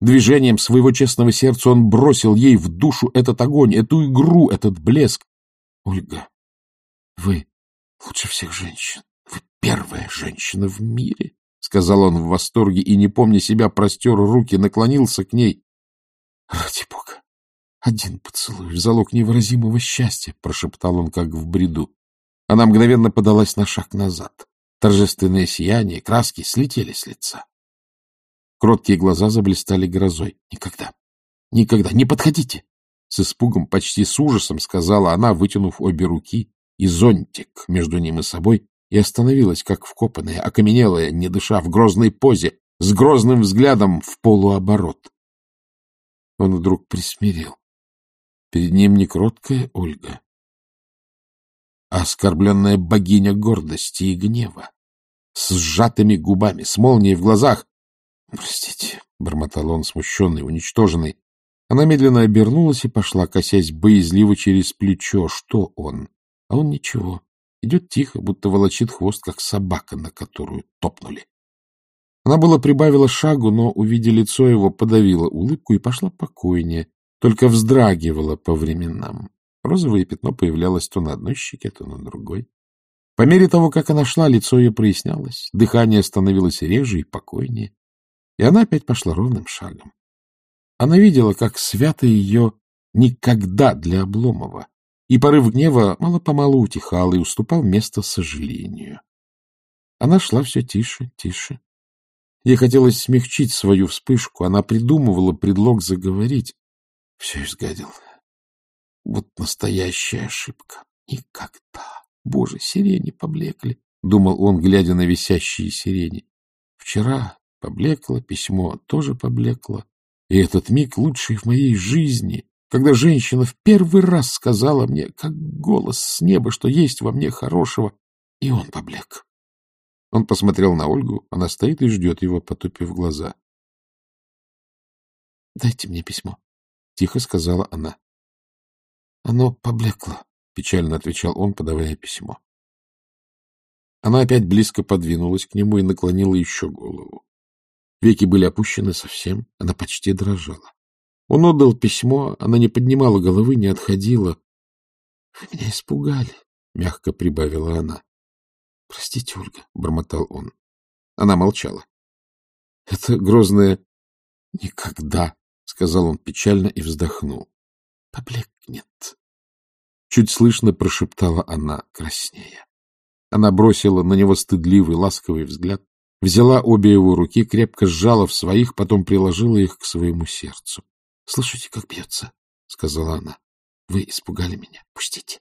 Движением своего честного сердца он бросил ей в душу этот огонь, эту игру, этот блеск. — Ольга, вы лучше всех женщин. Вы первая женщина в мире, — сказал он в восторге и, не помня себя, простер руки, наклонился к ней. — Ради бога! Один поцелуй залог невыразимого счастья, — прошептал он, как в бреду. Она мгновенно подалась на шаг назад. Торжественное сияние, краски слетели с лица. Кроткие глаза заблистали грозой. — Никогда, никогда, не подходите! С испугом, почти с ужасом, сказала она, вытянув обе руки и зонтик между ним и собой, и остановилась, как вкопанная, окаменелая, не дыша, в грозной позе, с грозным взглядом в полуоборот. Он вдруг присмирел. Перед ним не кроткая Ольга, а оскорбленная богиня гордости и гнева, с сжатыми губами, с молнией в глазах. — Простите, — бормотал он, смущенный, уничтоженный. Она медленно обернулась и пошла, косясь боязливо через плечо. Что он? А он ничего. Идет тихо, будто волочит хвост, как собака, на которую топнули. Она было прибавила шагу, но, увидя лицо его, подавила улыбку и пошла покойнее, только вздрагивала по временам. Розовое пятно появлялось то на одной щеке, то на другой. По мере того, как она шла, лицо ее прояснялось, дыхание становилось реже и покойнее, и она опять пошла ровным шагом. Она видела, как свято ее никогда для Обломова, и порыв гнева мало-помалу утихал и уступал место сожалению. Она шла все тише, тише. Ей хотелось смягчить свою вспышку, она придумывала предлог заговорить. Все изгадил. Вот настоящая ошибка. Никогда. Боже, сирени поблекли, — думал он, глядя на висящие сирени. Вчера поблекло, письмо тоже поблекло. И этот миг лучший в моей жизни, когда женщина в первый раз сказала мне, как голос с неба, что есть во мне хорошего, и он поблек. Он посмотрел на Ольгу, она стоит и ждет его, потупив глаза. — Дайте мне письмо, — тихо сказала она. — Оно поблекло, — печально отвечал он, подавая письмо. Она опять близко подвинулась к нему и наклонила еще голову. Веки были опущены совсем, она почти дрожала. Он отдал письмо, она не поднимала головы, не отходила. — Вы меня испугали, — мягко прибавила она. — Простите, Ольга, — бормотал он. Она молчала. — Это грозное «никогда», — сказал он печально и вздохнул. — Поблекнет. Чуть слышно прошептала она, краснея. Она бросила на него стыдливый, ласковый взгляд, взяла обе его руки, крепко сжала в своих, потом приложила их к своему сердцу. — Слышите, как бьется? — сказала она. — Вы испугали меня. Пустите.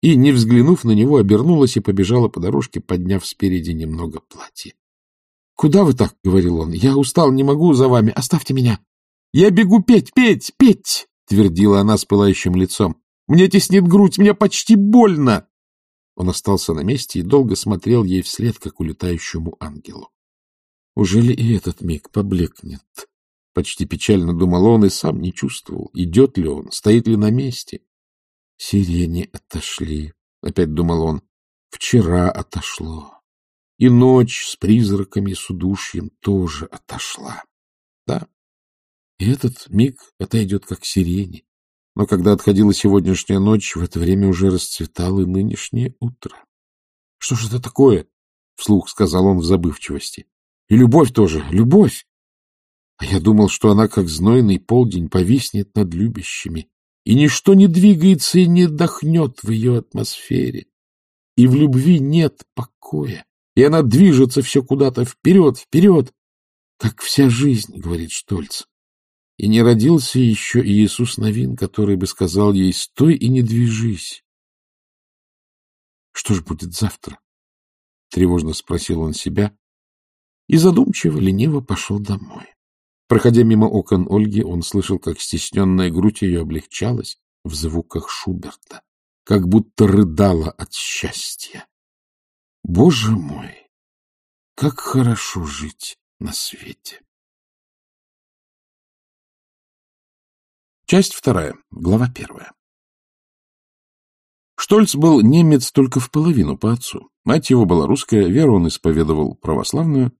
И, не взглянув на него, обернулась и побежала по дорожке, подняв спереди немного платье. — Куда вы так? — говорил он. — Я устал, не могу за вами. Оставьте меня. — Я бегу петь, петь, петь! — твердила она с пылающим лицом. — Мне теснит грудь, мне почти больно. Он остался на месте и долго смотрел ей вслед, как улетающему ангелу. Ужели и этот миг поблекнет? Почти печально думал он и сам не чувствовал, идет ли он, стоит ли на месте. Сирени отошли, опять думал он, вчера отошло. И ночь с призраками с удушьем тоже отошла. Да, и этот миг отойдет, как сирени. Но когда отходила сегодняшняя ночь, в это время уже расцветало нынешнее утро. — Что же это такое? — вслух сказал он в забывчивости. — И любовь тоже, любовь! А я думал, что она, как знойный полдень, повиснет над любящими, и ничто не двигается и не дохнет в ее атмосфере. И в любви нет покоя, и она движется все куда-то вперед, вперед, как вся жизнь, — говорит Штольц. И не родился еще Иисус Новин, который бы сказал ей «Стой и не движись». Что ж будет завтра? Тревожно спросил он себя и задумчиво, лениво пошел домой. Проходя мимо окон Ольги, он слышал, как стесненная грудь ее облегчалась в звуках Шуберта, как будто рыдала от счастья. Боже мой, как хорошо жить на свете! Часть вторая, глава первая. Штольц был немец только в половину по отцу. Мать его была русская, веру он исповедовал православную.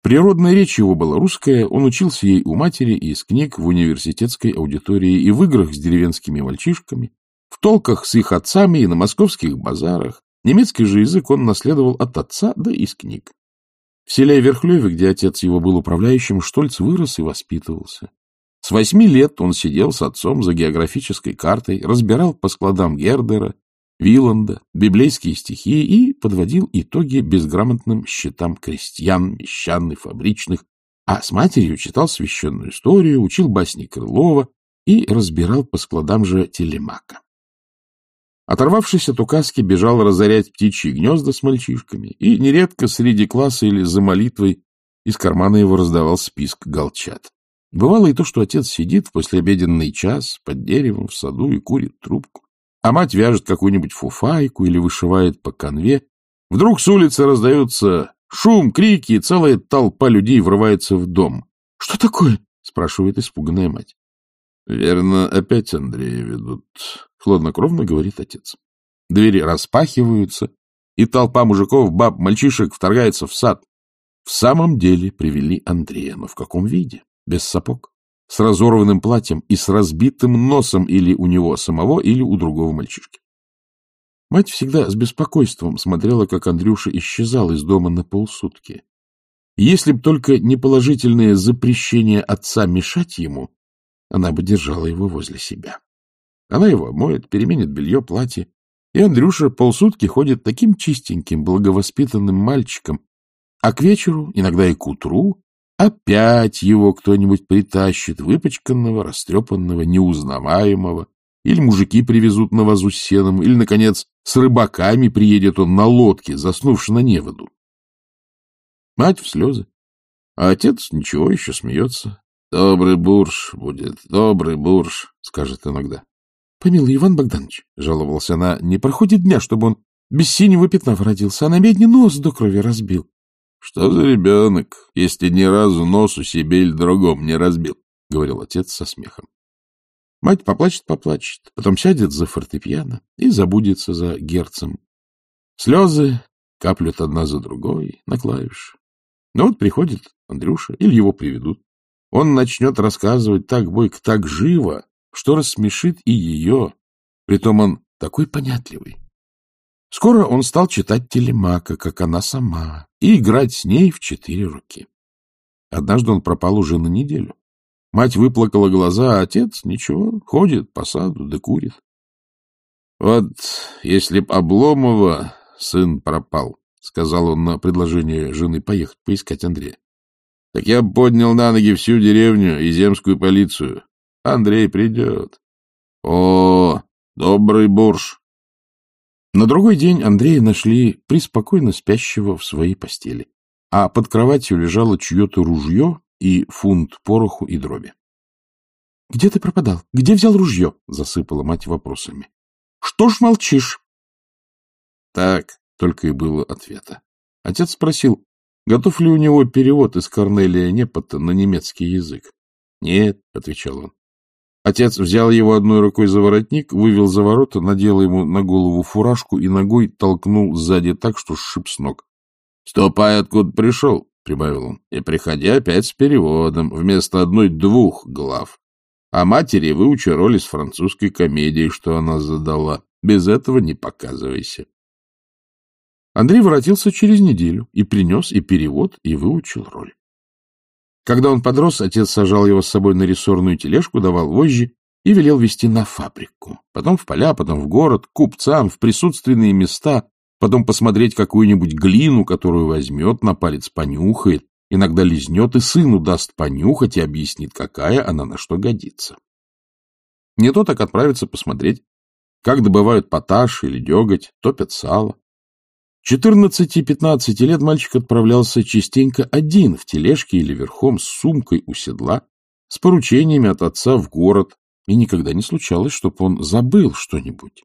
Природная речь его была русская, он учился ей у матери и из книг в университетской аудитории и в играх с деревенскими мальчишками, в толках с их отцами и на московских базарах. Немецкий же язык он наследовал от отца, да из книг. В селе Верхлеве, где отец его был управляющим, Штольц вырос и воспитывался. С восьми лет он сидел с отцом за географической картой, разбирал по складам Гердера, Виланда, библейские стихи и подводил итоги безграмотным счетам крестьян, мещан и фабричных, а с матерью читал священную историю, учил басни Крылова и разбирал по складам же Телемака. Оторвавшись от указки, бежал разорять птичьи гнезда с мальчишками, и нередко среди класса или за молитвой из кармана его раздавал список галчат. Бывало и то, что отец сидит в послеобеденный час под деревом в саду и курит трубку, а мать вяжет какую-нибудь фуфайку или вышивает по конве. Вдруг с улицы раздается шум, крики, и целая толпа людей врывается в дом. — Что такое? — спрашивает испуганная мать. — Верно, опять Андрея ведут, — хладнокровно говорит отец. Двери распахиваются, и толпа мужиков, баб, мальчишек вторгается в сад. В самом деле привели Андрея, но в каком виде? Без сапог, с разорванным платьем и с разбитым носом или у него самого, или у другого мальчишки. Мать всегда с беспокойством смотрела, как Андрюша исчезал из дома на полсутки. Если б только не положительное запрещение отца мешать ему, она бы держала его возле себя. Она его моет, переменит белье, платье, и Андрюша полсутки ходит таким чистеньким, благовоспитанным мальчиком, а к вечеру, иногда и к утру, Опять его кто-нибудь притащит, выпачканного, растрепанного, неузнаваемого, или мужики привезут на вазу с сеном, или, наконец, с рыбаками приедет он на лодке, заснувши на неводу. Мать в слезы, а отец ничего еще смеется. «Добрый бурж будет, добрый бурж», — скажет иногда. — Помилуй, Иван Богданович, — жаловался она, — не проходит дня, чтобы он без синего пятна родился, а на медне нос до крови разбил. Что за ребенок, если ни разу носу себе или другому не разбил? — говорил отец со смехом. Мать поплачет-поплачет, потом сядет за фортепиано и забудется за герцем. Слезы каплют одна за другой на клавиш. Но вот приходит Андрюша, или его приведут. Он начнет рассказывать так бойко, так живо, что рассмешит и ее. Притом он такой понятливый, Скоро он стал читать телемака, как она сама, и играть с ней в четыре руки. Однажды он пропал уже на неделю. Мать выплакала глаза, а отец ничего, ходит по саду да курит. Вот если б Обломова сын пропал, — сказал он на предложение жены поехать поискать Андрея, — так я поднял на ноги всю деревню и земскую полицию. Андрей придет. О, добрый бурж! На другой день Андрея нашли приспокойно спящего в своей постели, а под кроватью лежало чье-то ружье и фунт пороху и дроби. — Где ты пропадал? Где взял ружье? — засыпала мать вопросами. — Что ж молчишь? — Так, только и было ответа. Отец спросил, готов ли у него перевод из Корнелия Непота на немецкий язык. — Нет, — отвечал он. Отец взял его одной рукой за воротник, вывел за ворота, надел ему на голову фуражку и ногой толкнул сзади так, что сшиб с ног. — Ступай, откуда пришел, — прибавил он, — и приходи опять с переводом, вместо одной-двух глав. А матери выучи роль из французской комедии, что она задала. Без этого не показывайся. Андрей воротился через неделю и принес и перевод, и выучил роль. Когда он подрос, отец сажал его с собой на рессорную тележку, давал вожжи и велел везти на фабрику. Потом в поля, потом в город, к купцам, в присутственные места, потом посмотреть какую-нибудь глину, которую возьмет, на палец понюхает, иногда лизнет и сыну даст понюхать и объяснит, какая она на что годится. Не то так отправиться посмотреть, как добывают поташ или деготь, топят сало, 14-15 лет мальчик отправлялся частенько один в тележке или верхом с сумкой у седла, с поручениями от отца в город, и никогда не случалось, чтобы он забыл что-нибудь.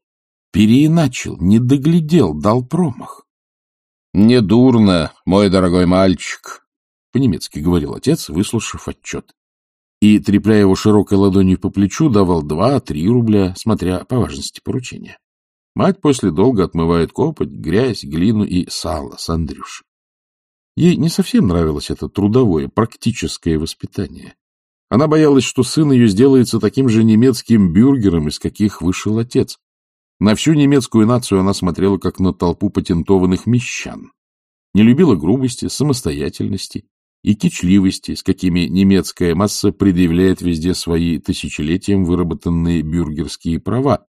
Переиначил, не доглядел, дал промах. — Недурно, мой дорогой мальчик, — по-немецки говорил отец, выслушав отчет. И, трепляя его широкой ладонью по плечу, давал два-три рубля, смотря по важности поручения. Мать после долго отмывает копоть, грязь, глину и сало с Андрюшей. Ей не совсем нравилось это трудовое, практическое воспитание. Она боялась, что сын ее сделается таким же немецким бюргером, из каких вышел отец. На всю немецкую нацию она смотрела, как на толпу патентованных мещан. не любила грубости, самостоятельности и кичливости, с какими немецкая масса предъявляет везде свои тысячелетием выработанные бюргерские права,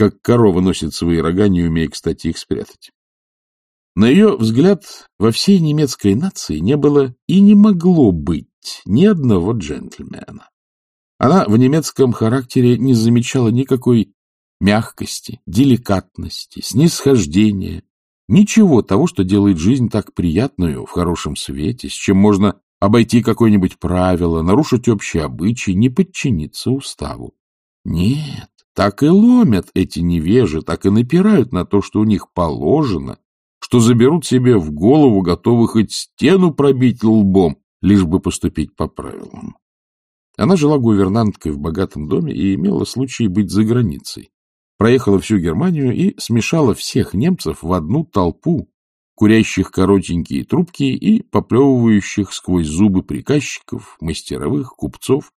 как корова носит свои рога, не умея, кстати, их спрятать. На ее взгляд, во всей немецкой нации не было и не могло быть ни одного джентльмена. Она в немецком характере не замечала никакой мягкости, деликатности, снисхождения, ничего того, что делает жизнь так приятную в хорошем свете, с чем можно обойти какое-нибудь правило, нарушить общие обычаи, не подчиниться уставу. Нет, так и ломят эти невежи, так и напирают на то, что у них положено, что заберут себе в голову, готовы хоть стену пробить лбом, лишь бы поступить по правилам. Она жила гувернанткой в богатом доме и имела случай быть за границей. Проехала всю Германию и смешала всех немцев в одну толпу, курящих коротенькие трубки и поплевывающих сквозь зубы приказчиков, мастеровых, купцов,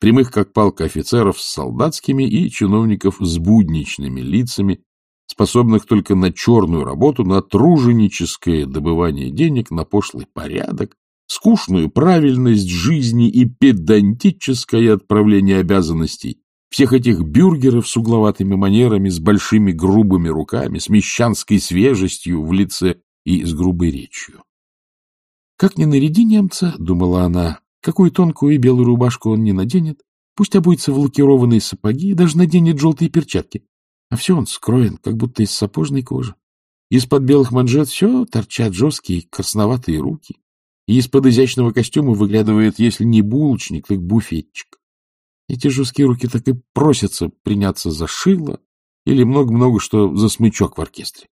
прямых как палка офицеров с солдатскими и чиновников с будничными лицами, способных только на черную работу, на труженическое добывание денег, на пошлый порядок, скучную правильность жизни и педантическое отправление обязанностей, всех этих бюргеров с угловатыми манерами, с большими грубыми руками, с мещанской свежестью в лице и с грубой речью. «Как ни наряди немца, — думала она, — какую тонкую и белую рубашку он не наденет, пусть обуется в лакированные сапоги и даже наденет желтые перчатки, а все он скроен, как будто из сапожной кожи. Из-под белых манжет все торчат жесткие красноватые руки, и из-под изящного костюма выглядывает, если не булочник, так буфетчик. Эти жесткие руки так и просятся приняться за шило или много-много что за смычок в оркестре.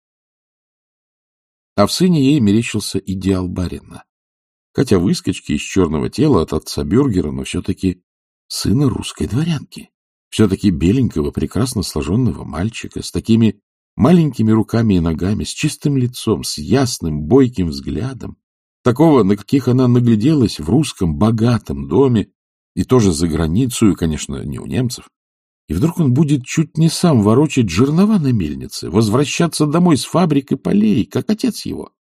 А в сыне ей мерещился идеал барина. Хотя выскочки из черного тела от отца Бюргера, но все-таки сына русской дворянки. Все-таки беленького, прекрасно сложенного мальчика с такими маленькими руками и ногами, с чистым лицом, с ясным, бойким взглядом, такого, на каких она нагляделась в русском богатом доме, и тоже за границу, и, конечно, не у немцев. И вдруг он будет чуть не сам ворочать жернова на мельнице, возвращаться домой с фабрик и полей, как отец его.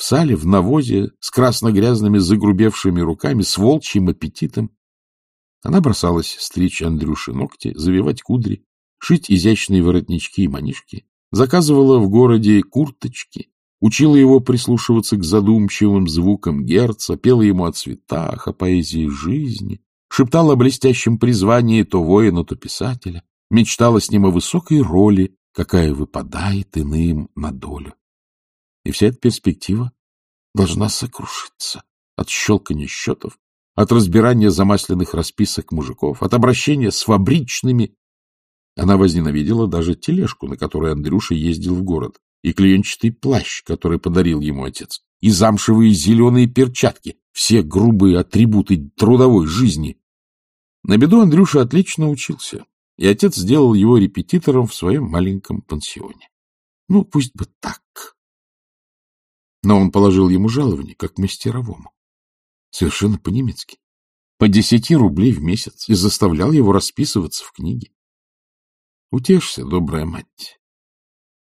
В сале, в навозе, с красно-грязными загрубевшими руками, с волчьим аппетитом. Она бросалась стричь Андрюши ногти, завивать кудри, шить изящные воротнички и манишки, заказывала в городе курточки, учила его прислушиваться к задумчивым звукам герца, пела ему о цветах, о поэзии жизни, шептала о блестящем призвании то воина, то писателя, мечтала с ним о высокой роли, какая выпадает иным на долю. И вся эта перспектива должна сокрушиться от щелкания счетов, от разбирания замасленных расписок мужиков, от обращения с фабричными. Она возненавидела даже тележку, на которой Андрюша ездил в город, и клеенчатый плащ, который подарил ему отец, и замшевые зеленые перчатки, все грубые атрибуты трудовой жизни. На беду Андрюша отлично учился, и отец сделал его репетитором в своем маленьком пансионе. Ну, пусть бы так. Но он положил ему жалование, как мастеровому. Совершенно по-немецки. По десяти рублей в месяц и заставлял его расписываться в книге. Утешься, добрая мать.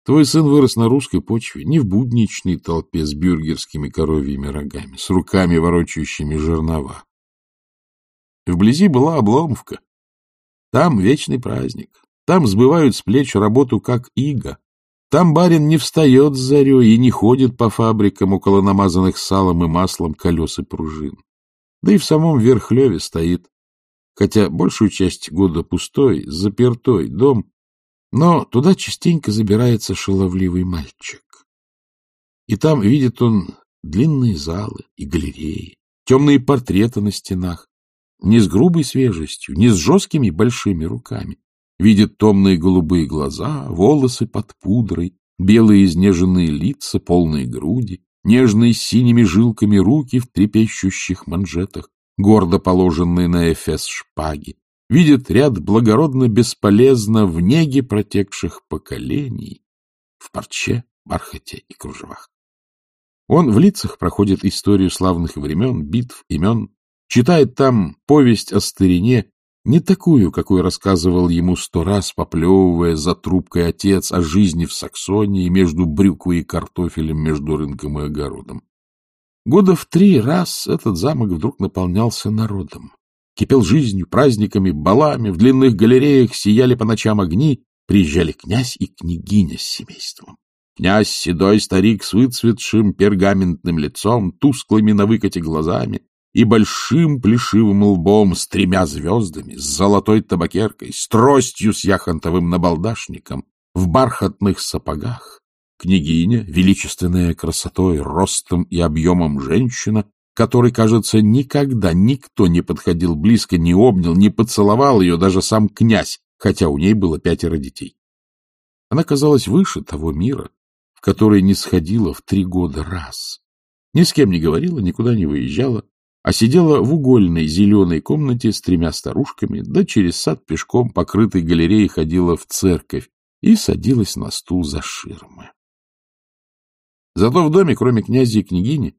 Твой сын вырос на русской почве, не в будничной толпе с бюргерскими коровьими рогами, с руками, ворочающими жернова. Вблизи была Обломовка. Там вечный праздник. Там сбывают с плеч работу, как иго. Там барин не встает с зарей и не ходит по фабрикам около намазанных салом и маслом колес и пружин. Да и в самом Верхлеве стоит, хотя большую часть года пустой, запертой дом, но туда частенько забирается шаловливый мальчик. И там видит он длинные залы и галереи, темные портреты на стенах, не с грубой свежестью, не с жесткими большими руками, видит томные голубые глаза, волосы под пудрой, белые изнеженные лица, полные груди, нежные синими жилками руки в трепещущих манжетах, гордо положенные на эфес шпаги, видит ряд благородно бесполезно в неге протекших поколений, в парче, бархате и кружевах. Он в лицах проходит историю славных времен, битв, имен, читает там повесть о старине, не такую, какой рассказывал ему сто раз, поплевывая за трубкой отец о жизни в Саксонии между брюквой и картофелем, между рынком и огородом. Года в три раз этот замок вдруг наполнялся народом. Кипел жизнью, праздниками, балами, в длинных галереях сияли по ночам огни, приезжали князь и княгиня с семейством. Князь, седой старик с выцветшим пергаментным лицом, тусклыми на выкате глазами и большим плешивым лбом с тремя звездами, с золотой табакеркой, с тростью с яхонтовым набалдашником, в бархатных сапогах, Княгиня, величественная красотой, ростом и объемом женщина, которой, кажется, никогда никто не подходил близко, не обнял, не поцеловал ее, даже сам князь, хотя у ней было пятеро детей. Она казалась выше того мира, в который не сходила в три года раз. Ни с кем не говорила, никуда не выезжала, а сидела в угольной зеленой комнате с тремя старушками, да через сад пешком, покрытой галереей, ходила в церковь и садилась на стул за ширмы. Зато в доме, кроме князя и княгини,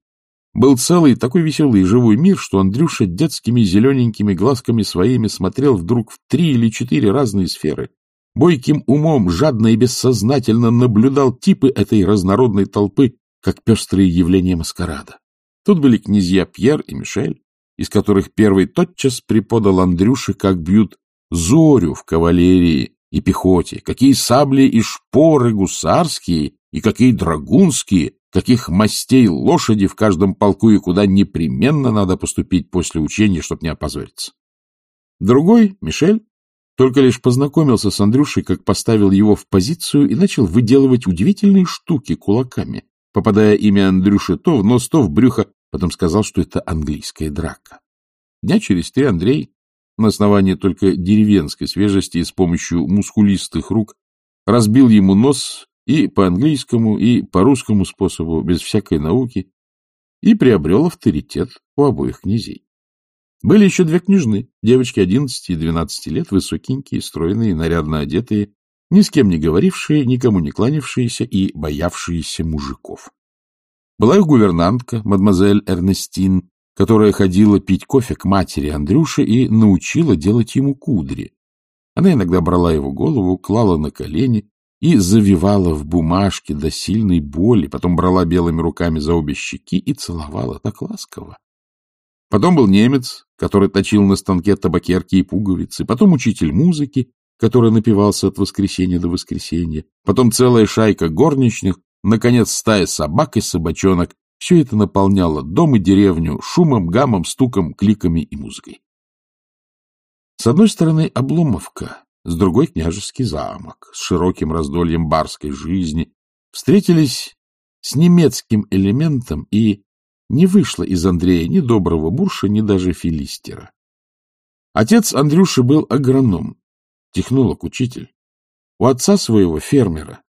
был целый такой веселый и живой мир, что Андрюша детскими зелененькими глазками своими смотрел вдруг в три или четыре разные сферы. Бойким умом, жадно и бессознательно наблюдал типы этой разнородной толпы, как пестрые явления маскарада. Тут были князья Пьер и Мишель, из которых первый тотчас преподал Андрюше, как бьют зорю в кавалерии и пехоте, какие сабли и шпоры гусарские и какие драгунские, каких мастей лошади в каждом полку и куда непременно надо поступить после учения, чтобы не опозориться. Другой, Мишель, только лишь познакомился с Андрюшей, как поставил его в позицию и начал выделывать удивительные штуки кулаками, попадая имя Андрюши то в нос, то в брюхо, потом сказал, что это английская драка. Дня через три Андрей, на основании только деревенской свежести и с помощью мускулистых рук, разбил ему нос и по английскому, и по русскому способу, без всякой науки, и приобрел авторитет у обоих князей. Были еще две княжны, девочки 11 и 12 лет, высокенькие, стройные, нарядно одетые, ни с кем не говорившие, никому не кланявшиеся и боявшиеся мужиков. Была их гувернантка, мадемуазель Эрнестин, которая ходила пить кофе к матери Андрюши и научила делать ему кудри. Она иногда брала его голову, клала на колени, и завивала в бумажке до сильной боли, потом брала белыми руками за обе щеки и целовала так ласково. Потом был немец, который точил на станке табакерки и пуговицы, потом учитель музыки, который напивался от воскресенья до воскресенья, потом целая шайка горничных, наконец стая собак и собачонок. Все это наполняло дом и деревню шумом, гамом, стуком, кликами и музыкой. С одной стороны, Обломовка, с другой — княжеский замок с широким раздольем барской жизни, встретились с немецким элементом, и не вышло из Андрея ни доброго бурша, ни даже филистера. Отец Андрюши был агроном, технолог-учитель. У отца своего фермера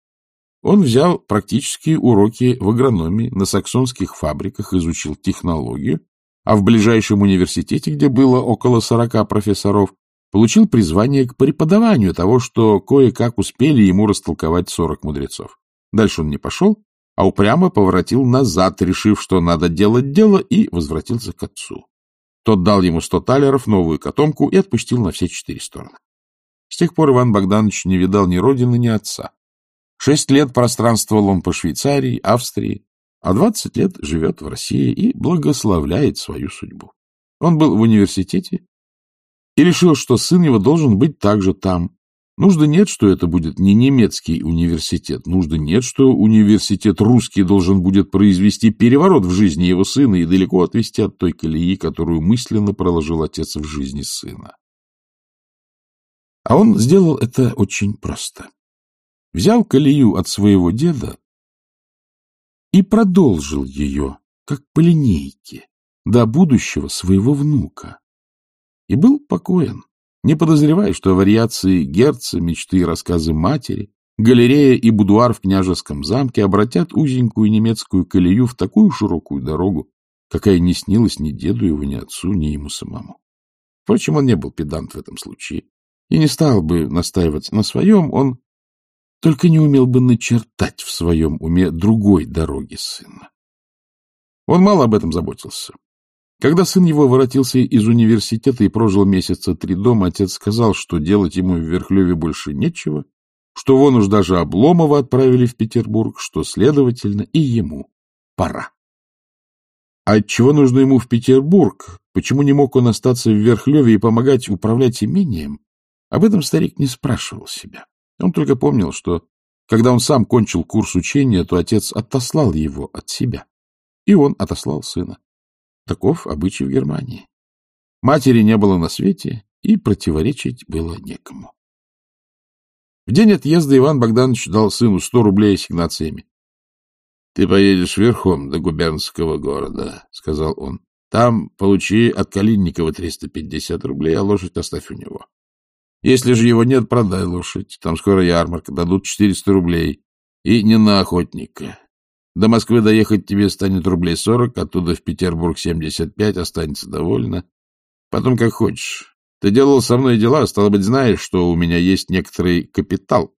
он взял практические уроки в агрономии, на саксонских фабриках изучил технологию, а в ближайшем университете, где было около сорока профессоров, получил призвание к преподаванию того, что кое-как успели ему растолковать сорок мудрецов. Дальше он не пошел, а упрямо поворотил назад, решив, что надо делать дело, и возвратился к отцу. Тот дал ему сто талеров, новую котомку и отпустил на все четыре стороны. С тех пор Иван Богданович не видал ни родины, ни отца. Шесть лет пространствовал он по Швейцарии, Австрии, а двадцать лет живет в России и благословляет свою судьбу. Он был в университете и решил, что сын его должен быть также там. Нужды нет, что это будет не немецкий университет. Нужды нет, что университет русский должен будет произвести переворот в жизни его сына и далеко отвести от той колеи, которую мысленно проложил отец в жизни сына. А он сделал это очень просто. Взял колею от своего деда и продолжил ее, как по линейке, до будущего своего внука и был покоен, не подозревая, что вариации герца, мечты и рассказы матери, галерея и будуар в княжеском замке обратят узенькую немецкую колею в такую широкую дорогу, какая не снилась ни деду его, ни отцу, ни ему самому. Впрочем, он не был педант в этом случае и не стал бы настаивать на своем, он только не умел бы начертать в своем уме другой дороги сына. Он мало об этом заботился. Когда сын его воротился из университета и прожил месяца три дома, отец сказал, что делать ему в Верхлеве больше нечего, что вон уж даже Обломова отправили в Петербург, что, следовательно, и ему пора. А отчего нужно ему в Петербург? Почему не мог он остаться в Верхлеве и помогать управлять имением? Об этом старик не спрашивал себя. Он только помнил, что, когда он сам кончил курс учения, то отец отослал его от себя. И он отослал сына. Таков обычай в Германии. Матери не было на свете, и противоречить было некому. В день отъезда Иван Богданович дал сыну сто рублей ассигнациями. — Ты поедешь верхом до губернского города, — сказал он. — Там получи от Калинникова 350 рублей, а лошадь оставь у него. Если же его нет, продай лошадь. Там скоро ярмарка, дадут 400 рублей. И не на охотника. До Москвы доехать тебе станет рублей 40, оттуда в Петербург 75, останется довольно. Потом как хочешь. Ты делал со мной дела, стало быть, знаешь, что у меня есть некоторый капитал.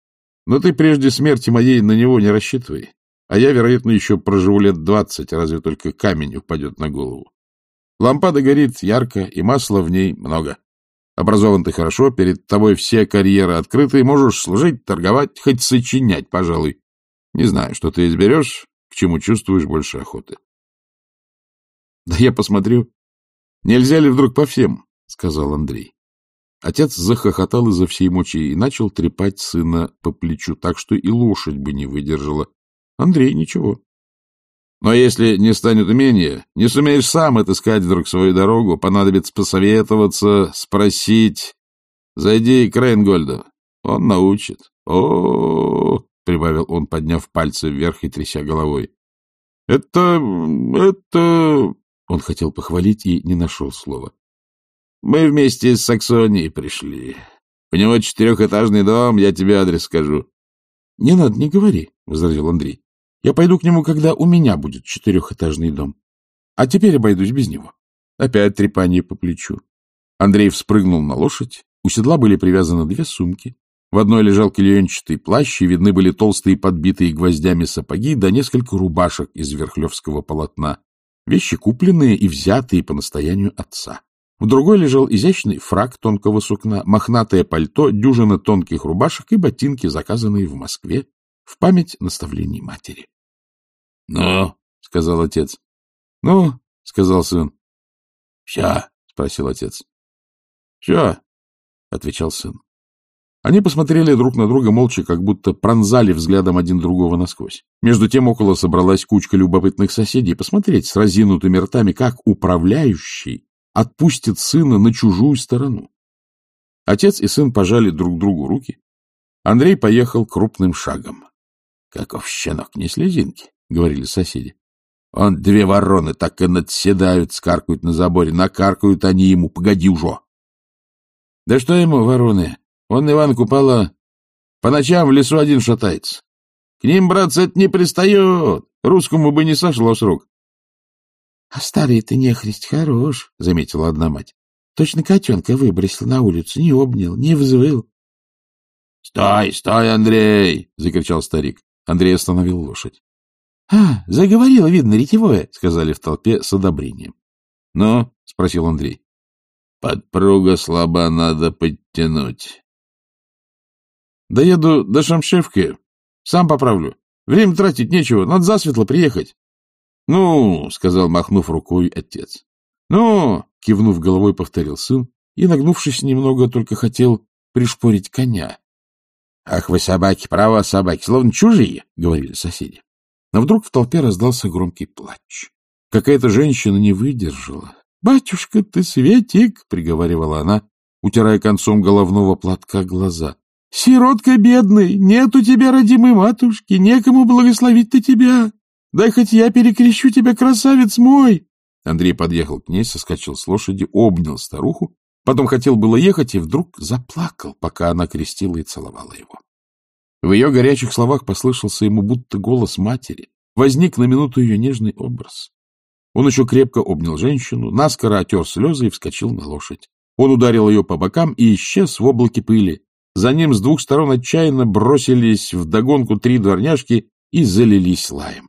Но ты прежде смерти моей на него не рассчитывай. А я, вероятно, еще проживу лет двадцать, разве только камень упадет на голову. Лампада горит ярко, и масла в ней много. Образован ты хорошо, перед тобой все карьеры открыты, можешь служить, торговать, хоть сочинять, пожалуй. Не знаю, что ты изберешь, к чему чувствуешь больше охоты. — Да я посмотрю. Нельзя ли вдруг по всем? — сказал Андрей. Отец захохотал изо всей мочи и начал трепать сына по плечу, так что и лошадь бы не выдержала, Андрей ничего. Но если не станет умения, не сумеешь сам отыскать вдруг свою дорогу, понадобится посоветоваться, спросить. Зайди к Рейнгольду, он научит. О, -о, прибавил он, подняв пальцы вверх и тряся головой. — Это... это... Он хотел похвалить и не нашел слова. — Мы вместе с Саксонией пришли. У него четырехэтажный дом, я тебе адрес скажу. — Не надо, не говори, — возразил Андрей. Я пойду к нему, когда у меня будет четырехэтажный дом. А теперь обойдусь без него. Опять трепание по плечу. Андрей вспрыгнул на лошадь. У седла были привязаны две сумки. В одной лежал клеенчатый плащ, и видны были толстые подбитые гвоздями сапоги, да несколько рубашек из верхлевского полотна. Вещи купленные и взятые по настоянию отца. В другой лежал изящный фрак тонкого сукна, мохнатое пальто, дюжина тонких рубашек и ботинки, заказанные в Москве в память наставлений матери. — Ну, — сказал отец. — Ну, — сказал сын. — Все, — спросил отец. — Все, — отвечал сын. Они посмотрели друг на друга молча, как будто пронзали взглядом один другого насквозь. Между тем около собралась кучка любопытных соседей посмотреть с разинутыми ртами, как управляющий отпустит сына на чужую сторону. Отец и сын пожали друг другу руки. Андрей поехал крупным шагом. — Каков щенок, не слезинки, — говорили соседи. Он две вороны так и надседают, скаркают на заборе, накаркают они ему, погоди уже. — Да что ему, вороны? Он, Иван Купала, по ночам в лесу один шатается. К ним, братцы, это не пристает. Русскому бы не сошло с рук. — А старый ты нехрист хорош, — заметила одна мать. Точно котенка выбросил на улицу, не обнял, не взвыл. — Стой, стой, Андрей! — закричал старик. Андрей остановил лошадь. — А, заговорила, видно, ретевое, — сказали в толпе с одобрением. — Ну? — спросил Андрей. — Подпруга слаба, надо подтянуть. — Доеду до Шамшевки. Сам поправлю. Время тратить нечего, надо засветло приехать. — Ну, — сказал, махнув рукой отец. — Ну, — кивнув головой, повторил сын и, нагнувшись немного, только хотел пришпорить коня. — Ах вы, собаки, право собаки, словно чужие, — говорили соседи. Но вдруг в толпе раздался громкий плач. Какая-то женщина не выдержала. — Батюшка ты, Светик, — приговаривала она, утирая концом головного платка глаза. — Сиротка бедный, нет у тебя родимой матушки, некому благословить-то тебя. Дай хоть я перекрещу тебя, красавец мой. Андрей подъехал к ней, соскочил с лошади, обнял старуху Потом хотел было ехать и вдруг заплакал, пока она крестила и целовала его. В ее горячих словах послышался ему будто голос матери. Возник на минуту ее нежный образ. Он еще крепко обнял женщину, наскоро отер слезы и вскочил на лошадь. Он ударил ее по бокам и исчез в облаке пыли. За ним с двух сторон отчаянно бросились в догонку три дворняжки и залились лаем.